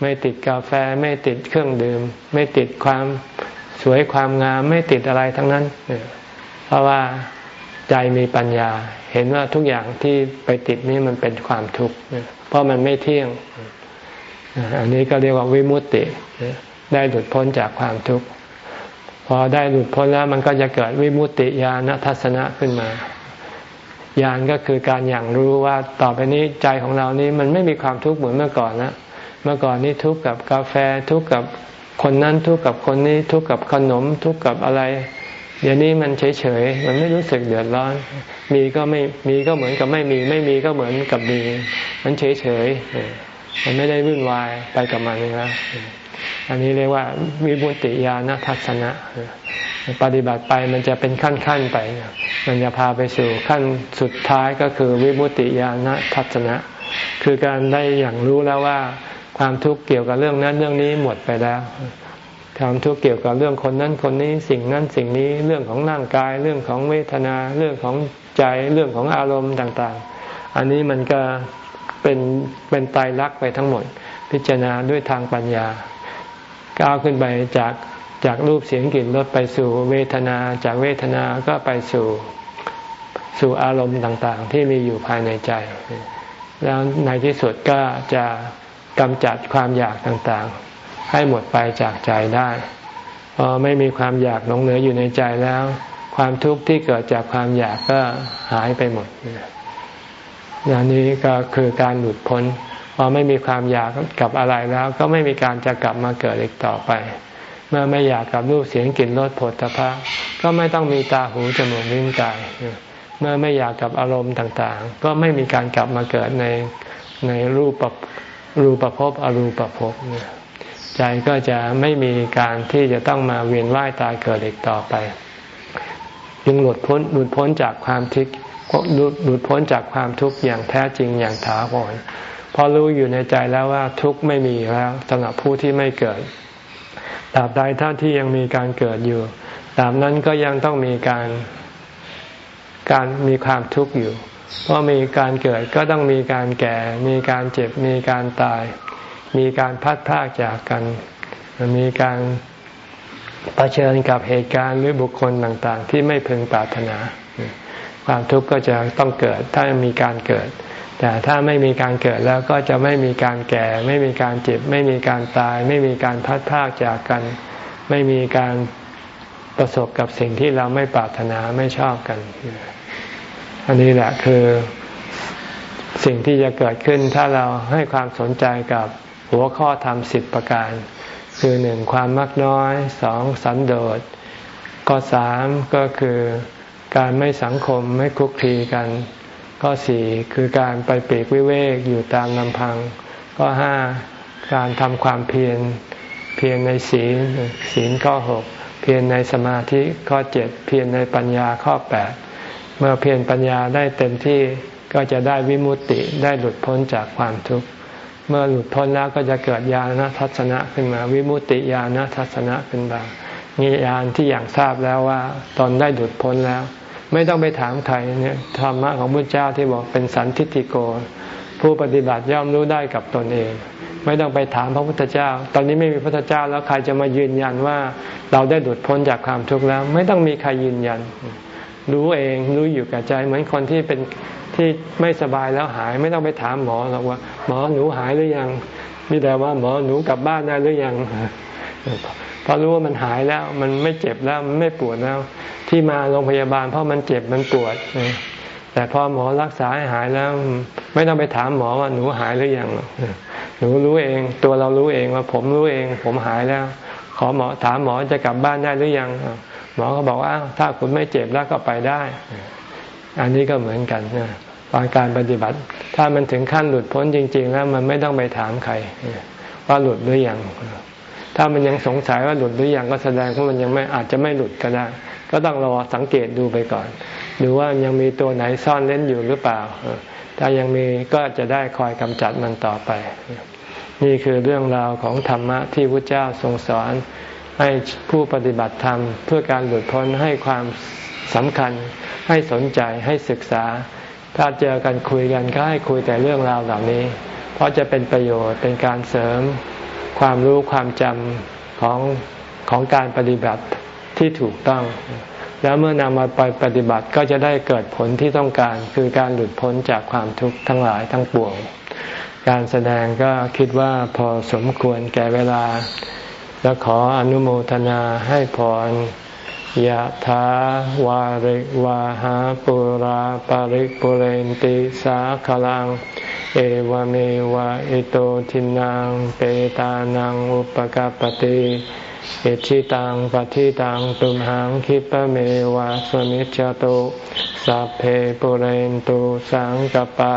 ไม่ติดกาแฟ ไม่ติดเครื่องดื่ม ไม่ติดความ สวยความงามไม่ติดอะไรทั้งนั้น เพราะว่าใจมีปัญญา เห็นว่าทุกอย่างที่ไปติดนี้มันเป็นความทุกข์เพราะมันไม่เที่ยง อันนี้ก็เรียกว่าวิมุตติ ได้หลุดพ้นจากความทุกข์ พอได้หลุดพ้นแล้วมันก็จะเกิดวิมุตติญาณทัศนะขึ้นมาญาณก็คือการอย่างรู้ว่าต่อไปนี้ใจของเรานี้มันไม่มีความทุกข์เหมือนเมื่อก่อนนะเมื่อก่อนนี้ทุกข์กับกาแฟทุกข์กับ คนนั้นทุกข์กับคนนี้ทุกข์กับขนมทุกข์กับอะไร เดี๋ยวนี้มันเฉยๆมันไม่รู้สึกเดือดร้อน มีก็ไม่มีก็เหมือนกับไม่มี ไม่มีก็เหมือนกับมี มันเฉยๆมันไม่ได้วุ่นวายไปกับมันแล้วอันนี้เรียกว่าวิบุติญาณทัศนะปฏิบัติไปมันจะเป็นขั้นๆไป มันจะพาไปสู่ขั้นสุดท้ายก็คือวิบุติญาณทัศนะ คือการได้อย่างรู้แล้วว่า ความทุกข์เกี่ยวกับเรื่องนั้นเรื่องนี้หมดไปแล้วความทุกข์เกี่ยวกับเรื่องคนนั้นคนนี้สิ่งนั้นสิ่งนี้เรื่องของร่างกายเรื่องของเวทนา เรื่องของใจเรื่องของอารมณ์ต่างๆ อันนี้มันก็เป็นเป็นตายรักไปทั้งหมด พิจารณาด้วยทางปัญญา ก้าวขึ้นไปจากจากรูปเสียงกลิ่นรสไปสู่เวทนาจากเวทนาก็ไปสู่สู่อารมณ์ต่างๆ ที่มีอยู่ภายในใจ แล้วในที่สุดก็จะ กำจัดความอยากต่างๆ ให้หมดไปจากใจได้พอไม่มีความอยากหลงเหลืออยู่ในใจแล้ว ความทุกข์ที่เกิดจากความอยากก็หายไปหมดอย่างนี้ก็คือการหลุดพ้นพอไม่มีความอยากกับอะไรแล้ว ก็ไม่มีการจะกลับมาเกิดอีกต่อไป เมื่อไม่อยากกับรูปเสียงกลิ่นรสผลตภะก็ไม่ต้องมีตาหูจมูกลิ้นกายเมื่อไม่อยากกับอารมณ์ต่างๆ ก็ไม่มีการกลับมาเกิดในในรูป รูปภพอรูปภพใจก็จะไม่มีการที่จะต้องมาเวียนว่ายตายเกิดอีกต่อไป จึงหลุดพ้นหลุดพ้นจากความทิกข์หลุดพ้นจากความทุกข์อย่างแท้จริงอย่างถาวรพอรู้อยู่ในใจแล้วว่าทุกข์ไม่มีแล้วสำหรับผู้ที่ไม่เกิดตราบใดท่านที่ยังมีการเกิดอยู่ตราบนั้นก็ยังต้องมีการการมีความทุกข์อยู่ เพราะมีการเกิดก็ต้องมีการแก่ มีการเจ็บ มีการตาย มีการพัดพากจากกัน มีการเผชิญกับเหตุการณ์หรือบุคคลต่างๆ ที่ไม่พึงปรารถนา ความทุกข์ก็จะต้องเกิดถ้ามีการเกิด แต่ถ้าไม่มีการเกิดแล้วก็จะไม่มีการแก่ ไม่มีการเจ็บ ไม่มีการตาย ไม่มีการพัดพากจากกัน ไม่มีการประสบกับสิ่งที่เราไม่ปรารถนาไม่ชอบกัน อันนี้แหละคือสิ่งที่จะเกิดขึ้นถ้าเราให้ความสนใจกับหัวข้อธรรมสิบประการ คือหนึ่งความมักน้อยสองสันโดษก็สามก็คือการไม่สังคมไม่คุกคีกัน ข้อสี่คือการไปเปรกวิเวกอยู่ตามลำพัง ข้อห้าการทำความเพียรเพียรในศีลศีลข้อหกเพียรในสมาธิข้อเจ็ดเพียรในปัญญาข้อแปด เมื่อเพียรปัญญาได้เต็มที่ก็จะได้วิมุตติได้หลุดพ้นจากความทุกข์ เมื่อหลุดพ้นแล้วก็จะเกิดญาณทัศนะขึ้นมา วิมุตติญาณทัศนะขึ้นมามีญาณที่อย่างทราบแล้วว่า ตอนได้หลุดพ้นแล้ว ไม่ต้องไปถามใครเนี่ยธรรมะของพระเจ้าที่บอกเป็นสันทิฏฐิโก ผู้ปฏิบัติย่อมรู้ได้กับตนเอง ไม่ต้องไปถามพระพุทธเจ้า ตอนนี้ไม่มีพระพุทธเจ้าแล้วใครจะมายืนยันว่า เราได้หลุดพ้นจากความทุกข์แล้ว ไม่ต้องมีใครยืนยัน รู้เองรู้อยู่กับใจ เหมือนคนที่เป็นที่ไม่สบายแล้วหายไม่ต้องไปถามหมอหรอกว่า หมอหนูหายหรือยังมีแต่ว่าหมอหนูกลับบ้านได้หรือยังพอรู้ว่ามันหายแล้ว มันไม่เจ็บแล้วมันไม่ปวดแล้ว ที่มาโรงพยาบาล เพราะมันเจ็บมันปวดแต่พอหมอรักษาให้หายแล้ว ไม่ต้องไปถามหมอว่าหนูหายหรือยังหนูรู้เอง ตัวเรารู้เองว่าผมรู้เอง ผมหายแล้ว ขอหมอถามหมอจะกลับบ้านได้หรือยัง หมอก็บอกว่าถ้าคุณไม่เจ็บแล้วก็ไปได้ อันนี้ก็เหมือนกันนะการปฏิบัติ ถ้ามันถึงขั้นหลุดพ้นจริง ๆ แล้วมันไม่ต้องไปถามใครว่าหลุดหรือยังถ้ามันยังสงสัยว่าหลุดหรือยังก็แสดงว่ามันยังไม่อาจจะไม่หลุดก็ได้ ก็ต้องรอสังเกตดูไปก่อน ดูว่ายังมีตัวไหนซ่อนเล่นอยู่หรือเปล่า ถ้ายังมีก็จะได้คอยกำจัดมันต่อไป นี่คือเรื่องราวของธรรมะที่พระเจ้าทรงสอน ให้ผู้ปฏิบัติธรรม เพื่อการหลุดพ้นให้ความสำคัญ ให้สนใจให้ศึกษา ถ้าเจอกันคุยกันก็ให้คุยแต่เรื่องราวเหล่านี้ เพราะจะเป็นประโยชน์เป็นการเสริม ความรู้ความจำของของการปฏิบัติที่ถูกต้อง แล้วเมื่อนำมาไปปฏิบัติก็จะได้เกิดผลที่ต้องการ คือการหลุดพ้นจากความทุกข์ทั้งหลายทั้งปวง การแสดงก็คิดว่าพอสมควรแก่เวลา และขออนุโมทนาให้พรยะถาวาริวาหาปุราปาริปุเรนติสาขลัง เอวเมวะอิโตทินังเปตานังอุปกาปติอิชิตังปฏิตังตุมหังคิปเมวะสมิจจตุสัพเพปุเรนตุสังกปา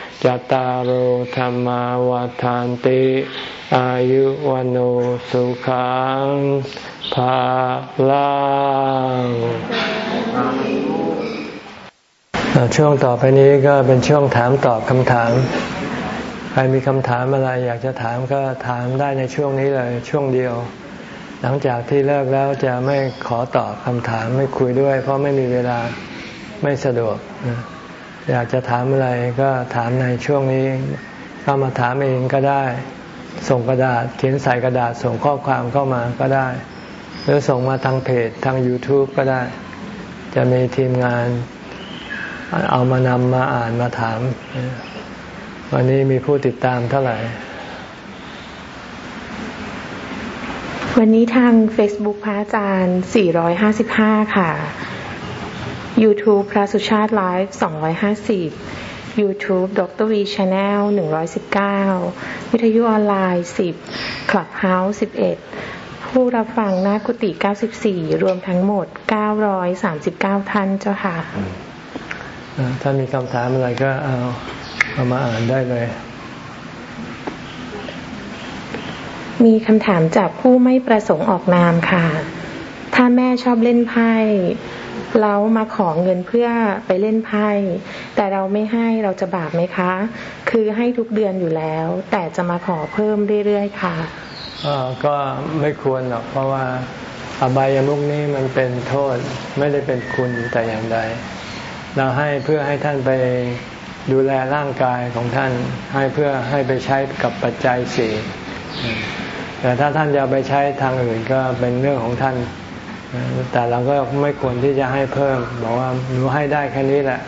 จตารโหธรรมวาทานติ อายุวันโอสุขังภาลังช่วงต่อไปนี้ก็เป็นช่วงถามตอบคำถาม ใครมีคำถามอะไรอยากจะถามก็ถามได้ในช่วงนี้เลยช่วงเดียว หลังจากที่เลิกแล้วจะไม่ขอตอบคำถามไม่คุยด้วย เพราะไม่มีเวลาไม่สะดวก อยากจะถามอะไรก็ถามในช่วงนี้เข้ามาถามเองก็ได้ ส่งกระดาษเขียนใส่กระดาษส่งข้อความเข้ามาก็ได้ หรือส่งมาทางเพจทาง YouTube ก็ได้ จะมีทีมงานเอามานำมาอ่านมาถาม วันนี้มีผู้ติดตามเท่าไหร่
วันนี้ทาง Facebook พระอาจารย์ 455 ค่ะ YouTube พระสุชาติไลฟ์250 YouTube ดร V Channel 119 วิทยุออนไลน์ 10 Clubhouse 11 ผู้รับฟังหน้ากุฏิ94 รวมทั้งหมด 939 ท่านเจ้าค่ะ
ถ้ามีคำถามอะไรก็เอาเอามาอ่านได้เลย
มีคำถามจากผู้ไม่ประสงค์ออกนามค่ะ ถ้าแม่ชอบเล่นไพ่ เรามาขอเงินเพื่อไปเล่นไพ่แต่เราไม่ให้เราจะบาปไหมคะ คือให้ทุกเดือนอยู่แล้ว แต่จะมาขอเพิ่มเรื่อยๆค่ะ
ก็ไม่ควรหรอกเพราะว่าอบายามุกนี้มันเป็นโทษไม่ได้เป็นคุณแต่อย่างใด เราให้เพื่อให้ท่านไปดูแลร่างกายของท่าน ให้เพื่อให้ไปใช้กับปัจจัยสี่แต่ถ้าท่านจะไปใช้ทางอื่นก็เป็นเรื่องของท่าน แต่เราก็ไม่ควรที่จะให้เพิ่ม บอกว่าหนูให้ได้แค่นี้แหละ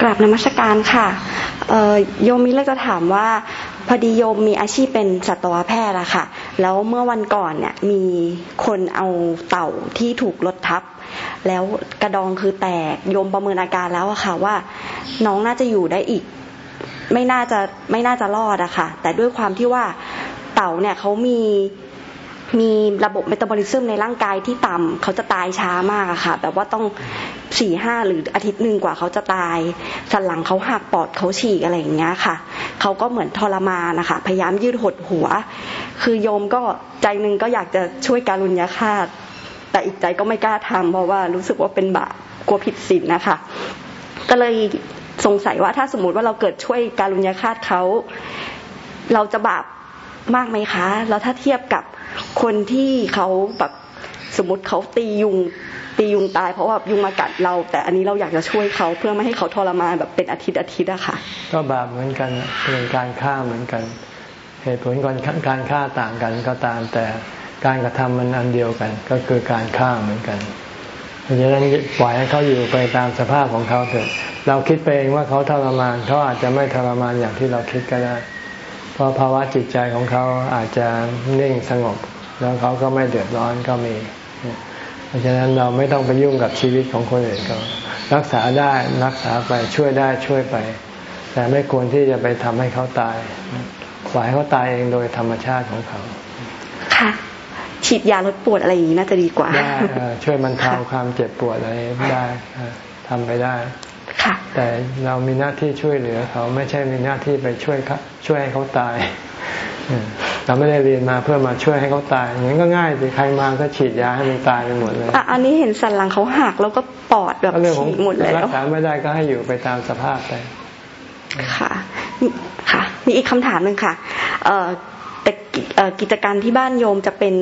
กราบนมัสการค่ะโยมมิเลจะถามว่าพอดีโยมมีอาชีพเป็นสัตวแพทย์อะค่ะ แล้วเมื่อวันก่อนเนี่ยมีคนเอาเต่าที่ถูกรถทับ แล้วกระดองคือแตกโยมประเมินอาการแล้วอะค่ะว่า น้องน่าจะอยู่ได้อีก ไม่น่าจะไม่น่าจะรอดอะค่ะ แต่ด้วยความที่ว่าเต่าเนี่ยเขามี มีระบบเมตาบอลิซึมในร่างกายที่ต่ำเขาจะตายช้ามากค่ะ แบบว่าต้องสี่ห้าหรืออาทิตย์หนึ่งกว่าเขาจะตาย สันหลังเขาหักปอดเขาฉีกอะไรอย่างเงี้ยค่ะ เขาก็เหมือนทรมานนะคะ พยายามยืดหดหัว คือโยมก็ใจหนึ่งก็อยากจะช่วยการุญยฆาตแต่อีกใจก็ไม่กล้าทำเพราะว่ารู้สึกว่าเป็นบาปกลัวผิดศีลนะคะ ก็เลยสงสัยว่าถ้าสมมติว่าเราเกิดช่วยการุญยฆาตเขา เราจะบาปมากไหมคะ แล้วถ้าเทียบกับ คนที่เขาแบบสมมติเขาตียุงตียุงตายเพราะว่ายุงมากัดเรา แต่อันนี้เราอยากจะช่วยเขาเพื่อไม่ให้เขาทรมานแบบเป็นอาทิตย์อาทิตย์อะค่ะ
ก็บาปเหมือนกันเป็นการฆ่าเหมือนกัน เหตุผลการการฆ่าต่างกันก็ตามแต่การกระทำมันอันเดียวกัน ก็คือการฆ่าเหมือนกันเพราะฉะนั้นปล่อยให้เขาอยู่ไปตามสภาพของเขาเถอะ เราคิดไปเองว่าเขาทรมานเขาอาจจะไม่ทรมานอย่างที่เราคิดก็ได้ เพราะภาวะจิตใจของเขาอาจจะนิ่งสงบ แล้วเขาก็ไม่เดือดร้อนก็มี เพราะฉะนั้นเราไม่ต้องไปยุ่งกับชีวิตของคนอื่นก็รักษาได้รักษาไปช่วยได้ช่วยไป แต่ไม่ควรที่จะไปทำให้เขาตายปล่อยให้เขาตายเองโดยธรรมชาติของเขา
ค่ะฉีดยาลดปวดอะไรอย่างนี้น่าจะดีกว่า
ได้ช่วยมันทาความเจ็บปวดอะไรได้ทำไปได้
ค่ะ
แต่เรามีหน้าที่ช่วยเหลือเขาไม่ใช่มีหน้าที่ไปช่วยเขาช่วยให้เขาตายเราไม่ได้เรียนมาเพื่อมาช่วยให้เขาตายอย่างนี้ก็ง่ายสิใครมาก็ฉีดยาให้มันตายไปหมดเลย
อะอันนี้เห็นสันหลังเขาหักแล้วก็ปอดแบบ
เรื่องของ
ฉีกหมดแล้
รั
ว
กษาไม่ได้ก็ให้อยู่ไปตามสภาพไป
ค่ะค่ะ มีอีกคำถามหนึ่งค่ะ เอ่อแต่กิเอ่อกิจการที่บ้านโยมจะเป็น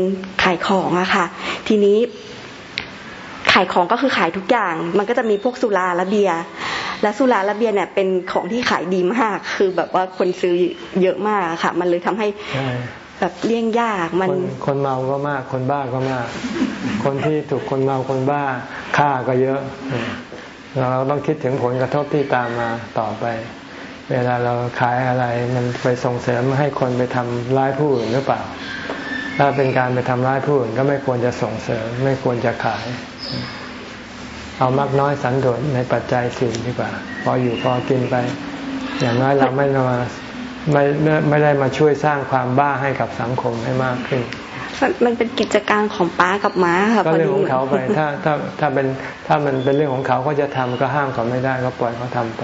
ขายของอะค่ะ ทีนี้ ขายของก็คือขายทุกอย่าง มันก็จะมีพวกสุราและเบียร์ และสุราและเบียร์เนี่ยเป็นของที่ขายดีมาก คือแบบว่าคนซื้อเยอะมากอะค่ะ มันเลยทำให้
ใช่
แบบเลี่ยงยากมัน
คนคนเมาก็มาก คนบ้าก็มาก คนที่ถูกคนเมาคนบ้าฆ่าก็เยอะ เราต้องคิดถึงผลกระทบที่ตามมาต่อไป เวลาเราขายอะไรมันไปส่งเสริมให้คนไปทำร้ายผู้อื่นหรือเปล่า ถ้าเป็นการไปทำร้ายผู้อื่นก็ไม่ควรจะส่งเสริม ไม่ควรจะขาย เอามากน้อยสันโดษในปัจจัยสี่ดีกว่า พออยู่พอกินไป อย่างน้อยเราไม่มาไม่ไม่ไม่ได้มาช่วยสร้างความบ้าให้กับสังคมให้มากขึ้น
มันมันเป็นกิจการของป้ากับม้าค่ะ
ก็
พอ
เรื่อง
ดี
ของเขาไปถ้าถ้าถ้าเป็นถ้ามันเป็นเรื่องของเขาก็จะทำก็ห้ามเขาไม่ได้ก็ปล่อยเขาทำไป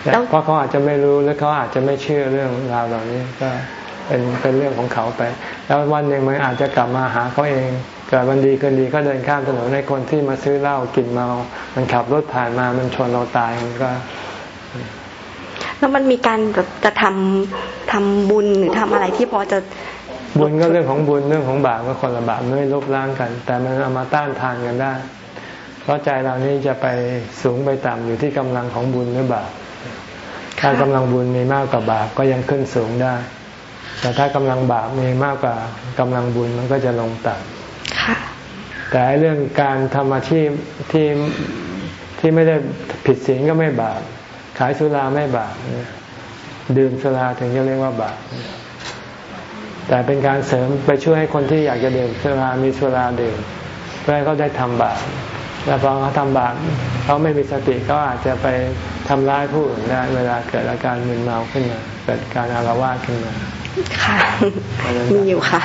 แต่เพราะเขาอาจจะไม่รู้หรือเขาอาจจะไม่เชื่อเรื่องราวเหล่านี้ก็เป็นเป็นเรื่องของเขาไป แล้ววันหนึ่งมันอาจจะกลับมาหาเขาเอง เกิดวันดีคืนดีก็เดินข้ามถนนในคนที่มาซื้อเหล้ากินเมา มันขับรถผ่านมามันชนเราตายมันก็
แล้วมันมีการแบบจะทำทำบุญหรือทำอะไรที่พอจะ
บุญก็เรื่องของบุญเรื่องของบาปก็คนละบาปไม่ลบล้างกัน แต่มันเอามาต้านทานกันได้ เพราะใจเรานี้จะไปสูงไปต่ำอยู่ที่กำลังของบุญหรือบาปถ้ากำลังบุญมีมากกว่าบาปก็ยังขึ้นสูงได้ แต่ถ้ากำลังบาปมีมากกว่ากำลังบุญมันก็จะลงต่ำ
ค่ะ
แต่เรื่องการทำอาชีพที่ที่ไม่ได้ผิดศีลก็ไม่บาป ขายสุราไม่บาปดื่มสุราถึงจะเรียกว่าบาปแต่เป็นการเสริมไปช่วยให้คนที่อยากจะดื่มสุรามีสุราดื่มเพื่อให้เขาได้ทำบาปแล้วพอเขาทำบาปเขาไม่มีสติเขาอาจจะไปทำร้ายผู้อื่นได้เวลาเกิดอาการมึนเมาขึ้นมาเกิดการอารวาสขึ้นมา
ค่ะมีอยู่ค่ะ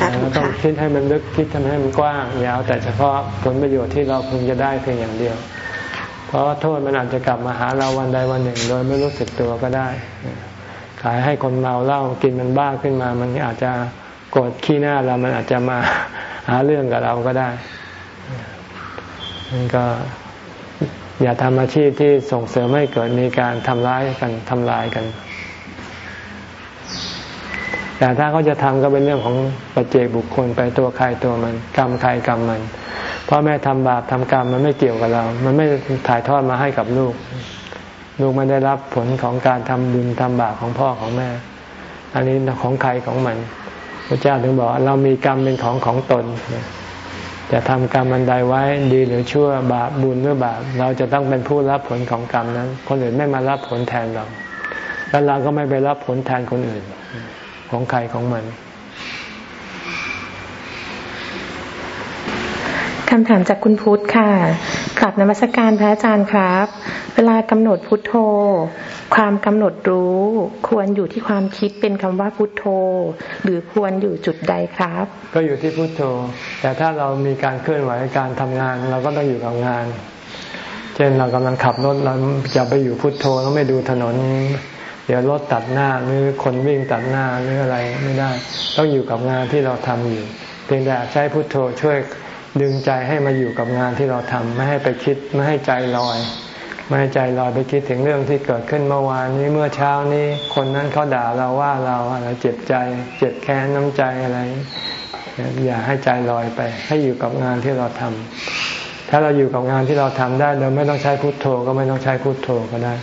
สาธุ
เราต้อง
ค่ะ
คิดให้มันลึกคิดทำให้มันกว้างอยาวแต่เฉพาะผลประโยชน์ที่เราพึงจะได้เพียงอย่างเดียว เพราะโทษมันอาจจะกลับมาหาเราวันใดวันหนึ่ง โดยไม่รู้สึกตัวก็ได้ ขายให้คนเมาเหล้ากินมันบ้าขึ้นมา มันอาจจะโกรธขี้หน้าเรา มันอาจจะมาหาเรื่องกับเราก็ได้มันก็อย่าทำอาชีพที่ส่งเสริมให้เกิดมีการทำร้ายกันทำลายกัน แต่ถ้าเขาจะทำก็เป็นเรื่องของปัจเจกบุคคลไปตัวใครตัวมัน กรรมใครกรรมมันพ่อแม่ทำบาปทำกรรมมันไม่เกี่ยวกับเรา มันไม่ถ่ายทอดมาให้กับลูก ลูกไม่ได้รับผลของการทำบุญทำบาปของพ่อของแม่ อันนี้ของใครของมันพระเจ้าถึงบอกเรามีกรรมเป็นของของตนจะทำกรรมอันใดไว้ดีหรือชั่วบาปบุญหรือบาปเราจะต้องเป็นผู้รับผลของกรรมนั้น คนอื่นไม่มารับผลแทนเรา แล้วเราก็ไม่ไปรับผลแทนคนอื่น ของใครของมัน
คำถามจากคุณพุทธค่ะกลับนมัสการพระอาจารย์ครับ เวลากำหนดพุทโธ ความกำหนดรู้ ควรอยู่ที่ความคิดเป็นคำว่าพุทโธ หรือควรอยู่จุดใดครับ
ก็อยู่ที่พุทโธ แต่ถ้าเรามีการเคลื่อนไหวการทำงาน เราก็ต้องอยู่กับงาน เช่นเรากำลังขับรถเราจะไปอยู่พุทโธแล้วไม่ดูถนนเดี๋ยวรถตัดหน้าหรือคนวิ่งตัดหน้าหรืออะไรไม่ได้ ต้องอยู่กับงานที่เราทำอยู่ เพียงแต่ใช้พุทโธช่วยดึงใจให้มาอยู่กับงานที่เราทำไม่ให้ไปคิดไม่ให้ใจลอย ไม่ให้ใจลอยไปคิดถึงเรื่องที่เกิดขึ้นเมื่อวานนี้เมื่อเช้านี้ คนนั้นเขาด่าเราว่าเราอะไรเจ็บใจ เจ็บแค้นน้ำใจอะไร อย่าให้ใจลอยไป ให้อยู่กับงานที่เราทำถ้าเราอยู่กับงานที่เราทำได้เราไม่ต้องใช้พุทโธก็ไม่ต้องใช้พุทโธก็ได้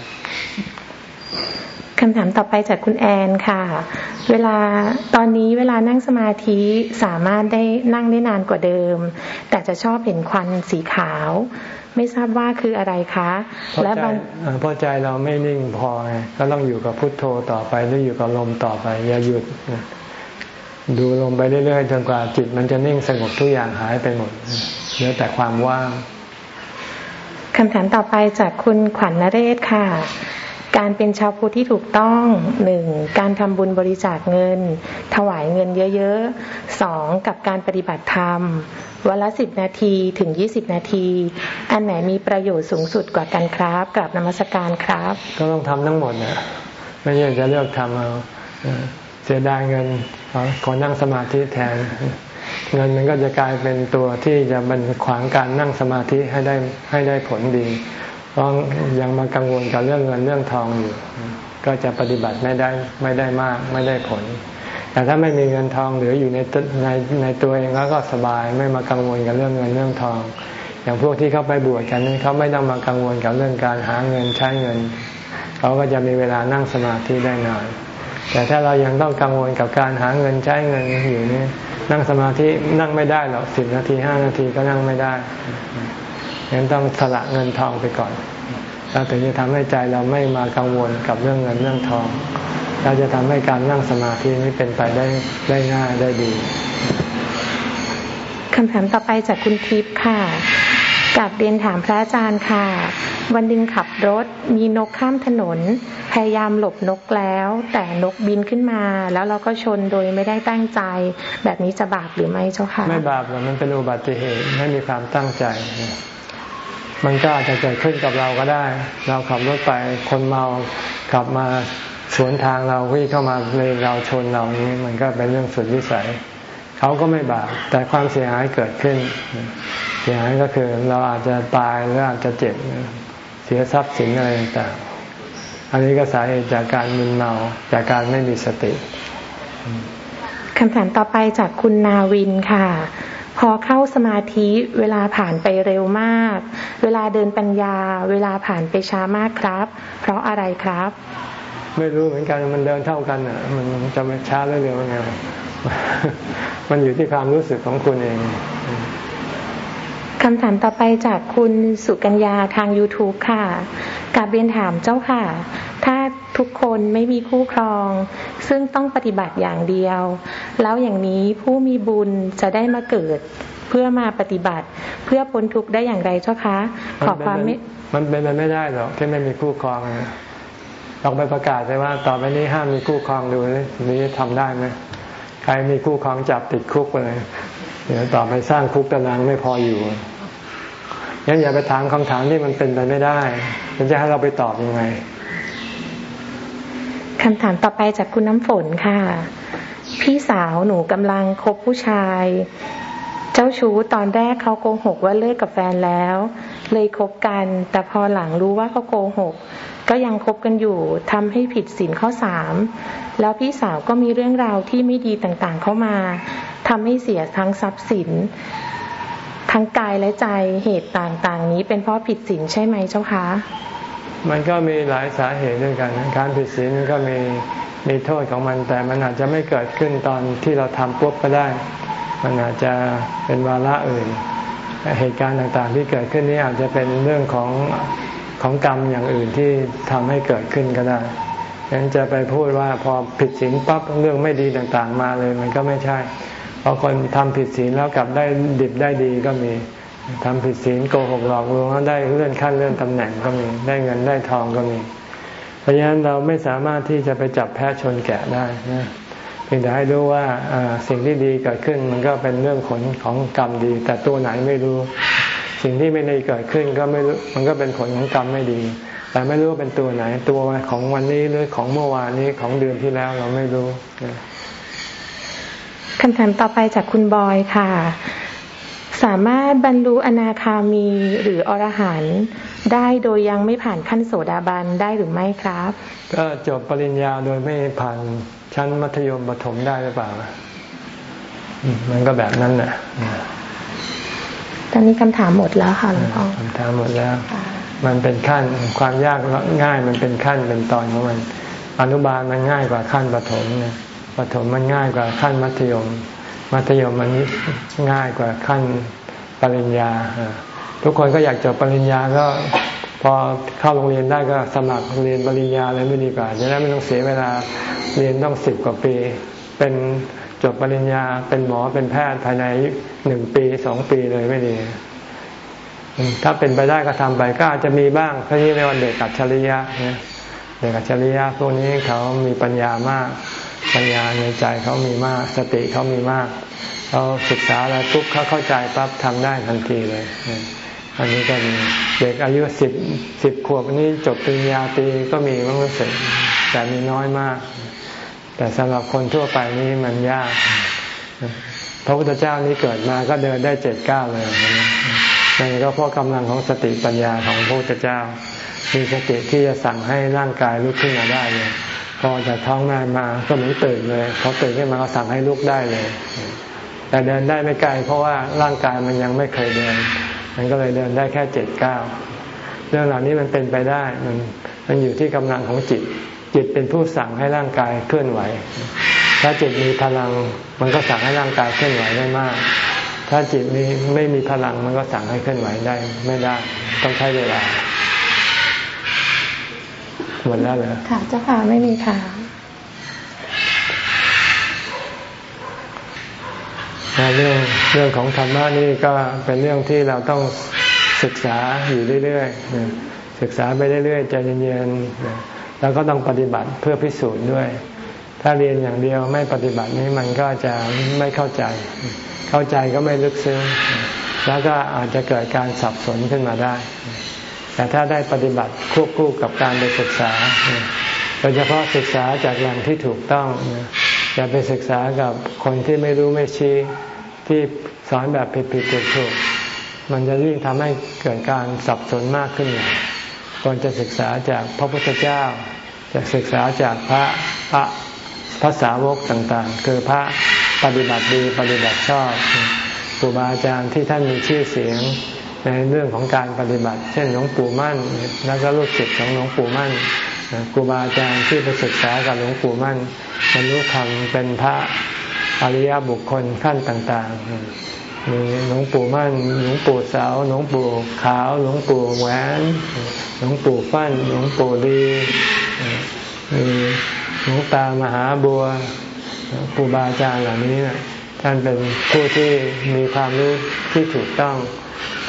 คำถามต่อไปจากคุณแอนค่ะ เวลาตอนนี้เวลานั่งสมาธิสามารถได้นั่งได้นานกว่าเดิม แต่จะชอบเห็นควันสีขาว ไม่ทราบว่าคืออะไรคะ
เพราะ
และ
ใจ
บาง
เอ่อเพราะใจเราไม่นิ่งพอไงก็ต้องอยู่กับพุทโธต่อไปหรืออยู่กับลมต่อไปอย่าหยุดนะดูลมไปเรื่อยๆจนกว่าจิตมันจะนิ่งสงบทุกอย่างหายไปหมดเหลือแต่ความว่าง
คำถามต่อไปจากคุณขวัญนเรศค่ะ การเป็นชาวพุทธที่ถูกต้องหนึ่งการทำบุญบริจาคเงิน ถวายเงินเยอะๆสองกับการปฏิบัติธรรมวันละสิบนาทีถึงยี่สิบนาที อันไหนมีประโยชน์สูงสุดกว่ากันครับกราบนมัสการครับ
ก็ต้องทำทั้งหมดนะไม่ใช่จะเลือกทำเอาเสียดายเงินขอนั่งสมาธิแทน เงินมันก็จะกลายเป็นตัวที่จะบันขวางการนั่งสมาธิให้ได้ให้ได้ผลดี ราะยังมากังวลกับเรื่องเงินเรื่องทองอยู่ ก็จะปฏิบัติไม่ได้ไม่ได้มากไม่ได้ผล แต่ถ้าไม่มีเงินทองเหลืออยู่ในในในตัวเองแล้วก็สบายไม่มากังวลกับเรื่องเงินเรื่องทอง อย่างพวกที่เขาไปบวชกันนี่เขาไม่ต้องมากังวลกับเรื่องการหาเงินใช้เงินเขาก็จะมีเวลานั่งสมาธิได้นานแต่ถ้าเรายังต้องกังวลกับการหาเงินใช้เงินอยู่นี่นั่งสมาธินั่งไม่ได้หรอกสิบนาทีห้านาทีก็นั่งไม่ได้ ยังต้องสละเงินทองไปก่อน เราถึงจะทำให้ใจเราไม่มากังวลกับเรื่องเงินเรื่องทอง เราจะทำให้การนั่งสมาธินี้เป็นไปได้ได้ง่ายได้ดี
คำถามต่อไปจากคุณทิพย์ค่ะกับเรียนถามพระอาจารย์ค่ะ วันดึงขับรถมีนกข้ามถนน พยายามหลบนกแล้ว แต่นกบินขึ้นมา แล้วเราก็ชนโดยไม่ได้ตั้งใจ แบบนี้จะบาปหรือไม่เจ้าค่ะ
ไม่บาปหรอกมันเป็นอุบัติเหตุไม่มีความตั้งใจ มันก็อาจจะเกิดขึ้นกับเราก็ได้ เราขับรถไปคนเมาขับมาสวนทางเราวิ่งเข้ามาเลยเราชนเรานี้มันก็เป็นเรื่องสุดวิสัย เขาก็ไม่บาปแต่ความเสียหายเกิดขึ้น เสียหายก็คือเราอาจจะตายหรืออาจจะเจ็บเสียทรัพย์สินอะไรต่างๆอันนี้ก็สาเหตุจากการมึนเมาจากการไม่มีสติ
คำถามต่อไปจากคุณนาวินค่ะ พอเข้าสมาธิเวลาผ่านไปเร็วมาก เวลาเดินปัญญา เวลาผ่านไปช้ามากครับ เพราะอะไรครับ
ไม่รู้เหมือนกันมันเดินเท่ากันอะ มันจะไม่ช้าหรือเร็วยังไงมันอยู่ที่ความรู้สึกของคุณเอง
คำถามต่อไปจากคุณสุกัญญาทาง YouTube ค่ะกาบเรียนถามเจ้าค่ะ ถ้า ทุกคนไม่มีคู่ครอง ซึ่งต้องปฏิบัติอย่างเดียว แล้วอย่างนี้ผู้มีบุญจะได้มาเกิด เพื่อมาปฏิบัติ เพื่อพ้นทุกข์ได้อย่างไรเจ้าคะ ขอความไม่
มันเป็นไปไม่ได้หรอกที่ไม่มีคู่ครองลองไปประกาศใช่ว่า ต่อไปนี้ห้ามมีคู่ครองดูนี้ทำได้ไหมใครมีคู่ครองจับติดคุกไปเลยเดี๋ยวต่อไปสร้างคุกตารางไม่พออยู่งั้นอย่าไปถามคำถามที่มันเป็นไปไม่ได้มันจะให้เราไปตอบยังไง
คำถามต่อไปจากคุณน้ำฝนค่ะ พี่สาวหนูกำลังคบผู้ชาย เจ้าชู้ตอนแรกเขาโกหกว่าเลิกกับแฟนแล้ว เลยคบกัน แต่พอหลังรู้ว่าเขาโกหก ก็ยังคบกันอยู่ทำให้ผิดศีลข้อสามแล้วพี่สาวก็มีเรื่องราวที่ไม่ดีต่างๆเข้ามาทำให้เสียทั้งทรัพย์สิน ทั้งกายและใจเหตุต่างๆ นี้เป็นเพราะผิดศีลใช่ไหมเจ้าคะ
มันก็มีหลายสาเหตุด้วยกัน การผิดศีลก็มีมีโทษของมันแต่มันอาจจะไม่เกิดขึ้นตอนที่เราทำปุ๊บก็ได้ มันอาจจะเป็นวาระอื่น เหตุการณ์ต่างๆ ที่เกิดขึ้นนี้อาจจะเป็นเรื่องของของกรรมอย่างอื่นที่ทำให้เกิดขึ้นก็ได้ยังจะไปพูดว่าพอผิดศีลปั๊บเรื่องไม่ดีต่างๆ มาเลย มันก็ไม่ใช่เพราะคนทำผิดศีลแล้วกลับได้ดิบได้ดีก็มี ทำผิดศีลโกหกหลอกลวงแล้วได้เลื่อนขั้นเลื่อนตำแหน่งก็มีได้เงินได้ทองก็มี เพราะฉะนั้นเราไม่สามารถที่จะไปจับแพะชนแกะได้นะเพียงแต่ให้รู้ว่าสิ่งที่ดีเกิดขึ้นมันก็เป็นเรื่องผลของกรรมดี แต่ตัวไหนไม่รู้ สิ่งที่ไม่ดีเกิดขึ้นก็ไม่รู้มันก็เป็นผลของกรรมไม่ดี แต่ไม่รู้เป็นตัวไหนตัวของวันนี้หรือของเมื่อวานนี้ของเดือนที่แล้วเราไม่รู้
คำถามต่อไปจากคุณบอยค่ะ สามารถบรรลุอนาคามีหรืออรหันต์ได้โดยยังไม่ผ่านขั้นโสดาบันได้หรือไม่ครับ
ก็จบปริญญาโดยไม่ผ่านชั้นมัธยมปฐมได้หรือเปล่า มันก็แบบนั้นแหละ
ตอนนี้คำถามหมดแล้วค่ะหลวงพ่อ
คำถามหมดแล้ว มันเป็นขั้นความยากง่ายมันเป็นขั้นเป็นตอนของมัน อนุบาลมันง่ายกว่าขั้นปฐมเนี่ยปฐมมันง่ายกว่าขั้นมัธยม มัธยมมันง่ายกว่าขั้นปริญญา ทุกคนก็อยากจบปริญญาก็พอเข้าโรงเรียนได้ก็สมัครเรียนปริญญาเลยไม่ดีกว่าจะได้ไม่ต้องเสียเวลาเรียนต้องสิบกว่าปี เป็นจบปริญญาเป็นหมอเป็นแพทย์ภายในหนึ่งปีสองปีเลยไม่ดี ถ้าเป็นไปได้ก็ทำไปก็อาจจะมีบ้างเพราะนี่ในวันเด็กอัจฉริยะเนี่ยเด็กอัจฉริยะพวกนี้เขามีปัญญามาก ปัญญาในใจเขามีมาก สติเขามีมากเขาศึกษาแล้วปุ๊บเขาเข้าใจปั๊บทำได้ทันทีเลยอันนี้ก็มีเด็กอายุสิบสิบขวบนี้จบปริญญาตรีก็มีมั้งรู้สึกแต่มีน้อยมาก แต่สำหรับคนทั่วไปนี้มันยากพระพุทธเจ้านี้เกิดมาก็เดินได้เจ็ดเก้าเลยนั่นก็เพราะกำลังของสติปัญญาของพระพุทธเจ้า มีสติที่จะสั่งให้ร่างกายลุกขึ้นมาได้เลย พอจากท้องแม่มาก็เหมือนตื่นเลยพอตื่นขึ้นมาก็สั่งให้ลุกได้เลย แต่เดินได้ไม่ไกลเพราะว่าร่างกายมันยังไม่เคยเดิน มันก็เลยเดินได้แค่เจ็ดเก้าเรื่องเหล่านี้มันเป็นไปได้มันมันอยู่ที่กำลังของจิต จิตเป็นผู้สั่งให้ร่างกายเคลื่อนไหว ถ้าจิตมีพลังมันก็สั่งให้ร่างกายเคลื่อนไหวได้มาก ถ้าจิตมีไม่มีพลังมันก็สั่งให้เคลื่อนไหวได้ไม่ได้ ต้องใช้เวลา หมดแล้วเหรอ
ค่ะเจ้าค่ะไม่มีค่ะ
เรื่องเรื่องของธรรมะนี่ก็เป็นเรื่องที่เราต้องศึกษาอยู่เรื่อยๆศึกษาไปเรื่อยๆใจเย็นๆแล้วก็ต้องปฏิบัติเพื่อพิสูจน์ด้วย ถ้าเรียนอย่างเดียวไม่ปฏิบัตินี้มันก็จะไม่เข้าใจ เข้าใจก็ไม่ลึกซึ้งแล้วก็อาจจะเกิดการสับสนขึ้นมาได้ แต่ถ้าได้ปฏิบัติควบคู่กับการไปศึกษาโดยเฉพาะศึกษาจากแหล่งที่ถูกต้องอย่าไปศึกษากับคนที่ไม่รู้ไม่ชี้ที่สอนแบบผิดผิดถูกถูกมันจะยิ่งทำให้เกิดการสับสนมากขึ้นอย่างควรจะศึกษาจากพระพุทธเจ้าจะศึกษาจากพระพระภาษาวกต่างๆ คือพระปฏิบัติดีปฏิบัติชอบครูบาอาจารย์ที่ท่านมีชื่อเสียง ในเรื่องของการปฏิบัติ เช่นหลวงปู่มั่น แล้วก็ลูกศิษย์ของหลวงปู่มั่นครูบาอาจารย์ที่ไปศึกษากับหลวงปู่มั่นบรรลุธรรมเป็นพระอริยบุคคลขั้นต่างๆ มีหลวงปู่มั่น หลวงปู่สาวหลวงปู่ขาว หลวงปู่แหวน หลวงปู่ฟั่น หลวงปู่ดีมีหลวงตามหาบัวครูบาอาจารย์เหล่านี้ท่านเป็นผู้ที่มีความรู้ที่ถูกต้อง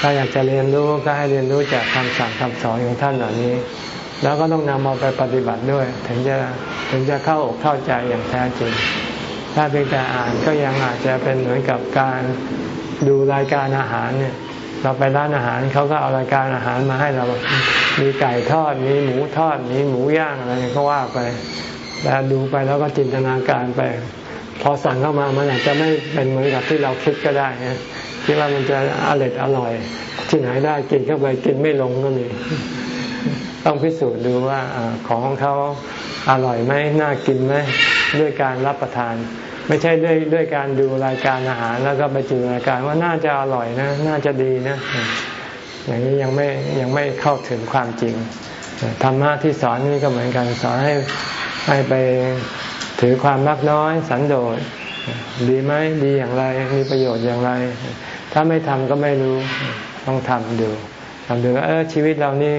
ถ้าอยากจะเรียนรู้ก็ให้เรียนรู้จากคำสั่งคำสอนของท่านเหล่านี้ แล้วก็ต้องนำเอาไปปฏิบัติด้วย ถึงจะถึงจะเข้าอกเข้าใจอย่างแท้จริง ถ้าเพียงแต่อ่านก็ยังอาจจะเป็นเหมือนกับการดูรายการอาหารเนี่ยเราไปร้านอาหารเขาก็เอารายการอาหารมาให้เรา มีไก่ทอด มีหมูทอด มีหมูย่างอะไรก็ว่าไป แล้วดูไปแล้วก็จินตนาการไป พอสั่งเข้ามามันอาจจะไม่เป็นเหมือนกับที่เราคิดก็ได้นะ คิดว่ามันจะอร่อยอร่อย ที่ไหนได้กินเข้าไปกินไม่ลงก็มี ต้องพิสูจน์ดูว่าของของเขาอร่อยไหมน่ากินไหมด้วยการรับประทาน ไม่ใช่ด้วยด้วยการดูรายการอาหารแล้วก็ไปจินตนาการว่าน่าจะอร่อยนะ น่าจะดีนะ อย่างนี้ยังไม่ยังไม่เข้าถึงความจริงธรรมะที่สอนนี่ก็เหมือนกันสอนให้ให้ไปถือความรักน้อยสันโดษดีไหมดีอย่างไร มีประโยชน์อย่างไร ถ้าไม่ทำก็ไม่รู้ต้องทำดูทำดูเออชีวิตเรานี่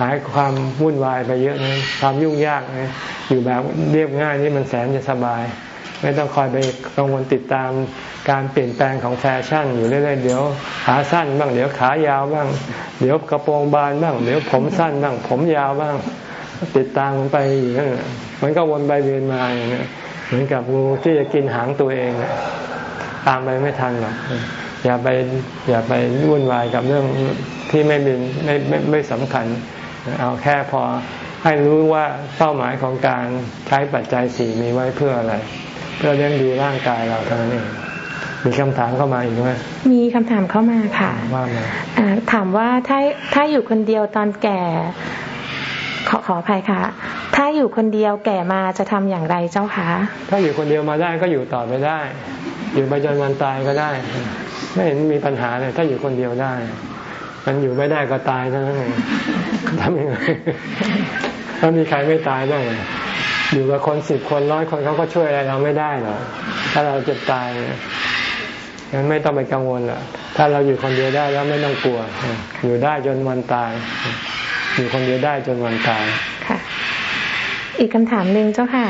หายความวุ่นวายไปเยอะนะความยุ่งยากนะอยู่แบบเรียบง่ายนี่มันแสนจะสบาย ไม่ต้องคอยไปกังวลติดตามการเปลี่ยนแปลงของแฟชั่นอยู่เรื่อยๆเดี๋ยวขาสั้นบ้างเดี๋ยวขายาวบ้าง เดี๋ยวกระโปรงบานบ้าง เดี๋ยวผมสั้นบ้าง ผมยาวบ้าง ติดตามมันไปอยู่นั่นมันก็วนไปเวียนมาอย่างนี้เหมือนกับงูที่จะกินหางตัวเองตามไปไม่ทันหรอก อย่าไปอย่าไปวุ่นวายกับเรื่องที่ไม่เป็นไม่ไม่ไม่สำคัญ เอาแค่พอให้รู้ว่าเป้าหมายของการใช้ปัจจัยสี่มีไว้เพื่ออะไร เพื่อเลี้ยงดูร่างกายเราเท่านั้นเองมีคำถามเข้ามาอีกไหม
มีคำถามเข้ามาค่ะ
ว่ามา
ถามว่าถ้าถ้าอยู่คนเดียวตอนแก่ ขอขออภัยค่ะ ถ้าอยู่คนเดียวแก่มาจะทำอย่างไรเจ้าคะ
ถ้าอยู่คนเดียวมาได้ก็อยู่ต่อไปได้ อยู่ไปจนวันตายก็ได้ ไม่เห็นมีปัญหาเลย ถ้าอยู่คนเดียวได้ มันอยู่ไม่ได้ก็ตายเท่านั้นเองทำยังไงถ้ามีใครไม่ตายได้อยู่กับคนสิบคนร้อยคนเขาก็ช่วยอะไรเราไม่ได้หรอกถ้าเราเจ็บตายงั้นไม่ต้องไปกังวลหรอกถ้าเราอยู่คนเดียวได้แล้วไม่ต้องกลัว อยู่ได้จนวันตาย อยู่คนเดียวได้จนวันตาย
ค่ะอีกคำถามหนึ่งเจ้าค่ะ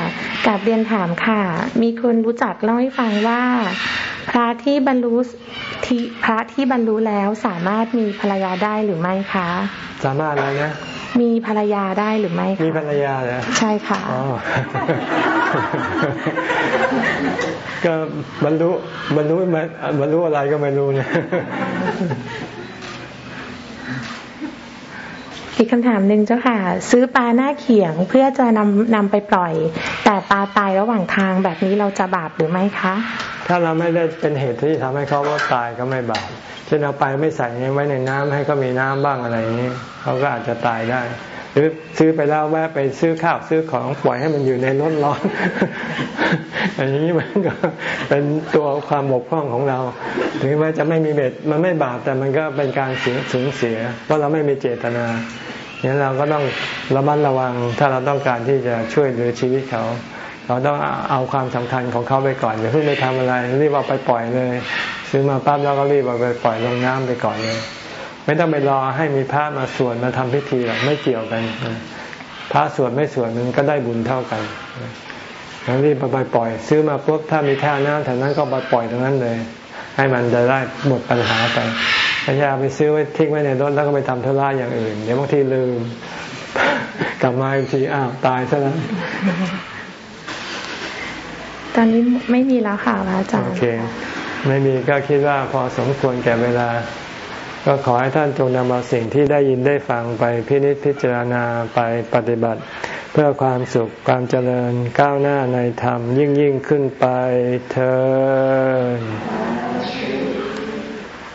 กาบเรียนถามค่ะ มีคนรู้จักเล่าให้ฟังว่า พระที่บรรลุที่พระที่บรรลุแล้วสามารถมีภรรยาได้หรือไม่คะ
สามารถอะไรนะ
มีภรรยาได้หรือไม่คะ
มีภรรยาเหรอ
ใช่ค่ะ
อ๋อก็บรรลุบรรลุมาบรรลุอะไรก็ไม่รู้เนี่ย
อีกคำถามหนึ่งเจ้าค่ะ ซื้อปลาหน้าเขียงเพื่อจะนำนำไปปล่อย แต่ปลาตายระหว่างทางแบบนี้เราจะบาปหรือไม่คะ
ถ้าเราไม่ได้เป็นเหตุที่ทำให้เขาว่าตายก็ไม่บาปเช่นเอาไปไม่ใส่ไว้ในน้ำให้เขามีน้ำบ้างอะไรอย่างนี้เขาก็อาจจะตายได้ หรือซื้อไปแล้วแวะไปซื้อข้าวซื้อของปล่อยให้มันอยู่ในรถร้อนอันนี้มันก็เป็นตัวความบกพร่องของเรา ถึงแม้จะไม่มีเบ็ดมันไม่บาปแต่มันก็เป็นการเสียสูญเสีย เพราะเราไม่มีเจตนา งั้นเราก็ต้องระมัดระวัง ถ้าเราต้องการที่จะช่วยเหลือชีวิตเขา เราต้องเอาความสำคัญของเขาไปก่อนอย่าเพิ่งไปทำอะไร รีบเอาไปปล่อยเลย ซื้อมาปั๊บแล้วก็รีบเอาไปปล่อยลงน้ำไปก่อนเลย ไม่ต้องไปรอให้มีพระมาสวดมาทำพิธีหรอกไม่เกี่ยวกัน พระสวดไม่สวดมันก็ได้บุญเท่ากันแล้วรีบเอาไปปล่อย ซื้อมาปุ๊บถ้ามีท่าน้ำแถวนั้นก็ไปปล่อยตรงนั้นเลย ให้มันจะได้หมดปัญหาไป ไม่ใช่เอาไปซื้อไว้ทิ้งไว้ในรถแล้วก็ไปทำธุระอย่างอื่น เดี๋ยวบางทีลืม กลับมาอีกทีอ้าวตายซะแล้ว
ตอนนี้ไม่มีแล้วค่ะพระอาจาร
โอ
ย์
เค ไม่มีก็คิดว่าพอสมควรแก่เวลา ก็ขอให้ท่านจงนำเอาสิ่งที่ได้ยินได้ฟังไปพินิจพิจารณาไปปฏิบัติ เพื่อความสุขความเจริญก้าวหน้าในธรรมยิ่งยิ่งขึ้นไปเธอ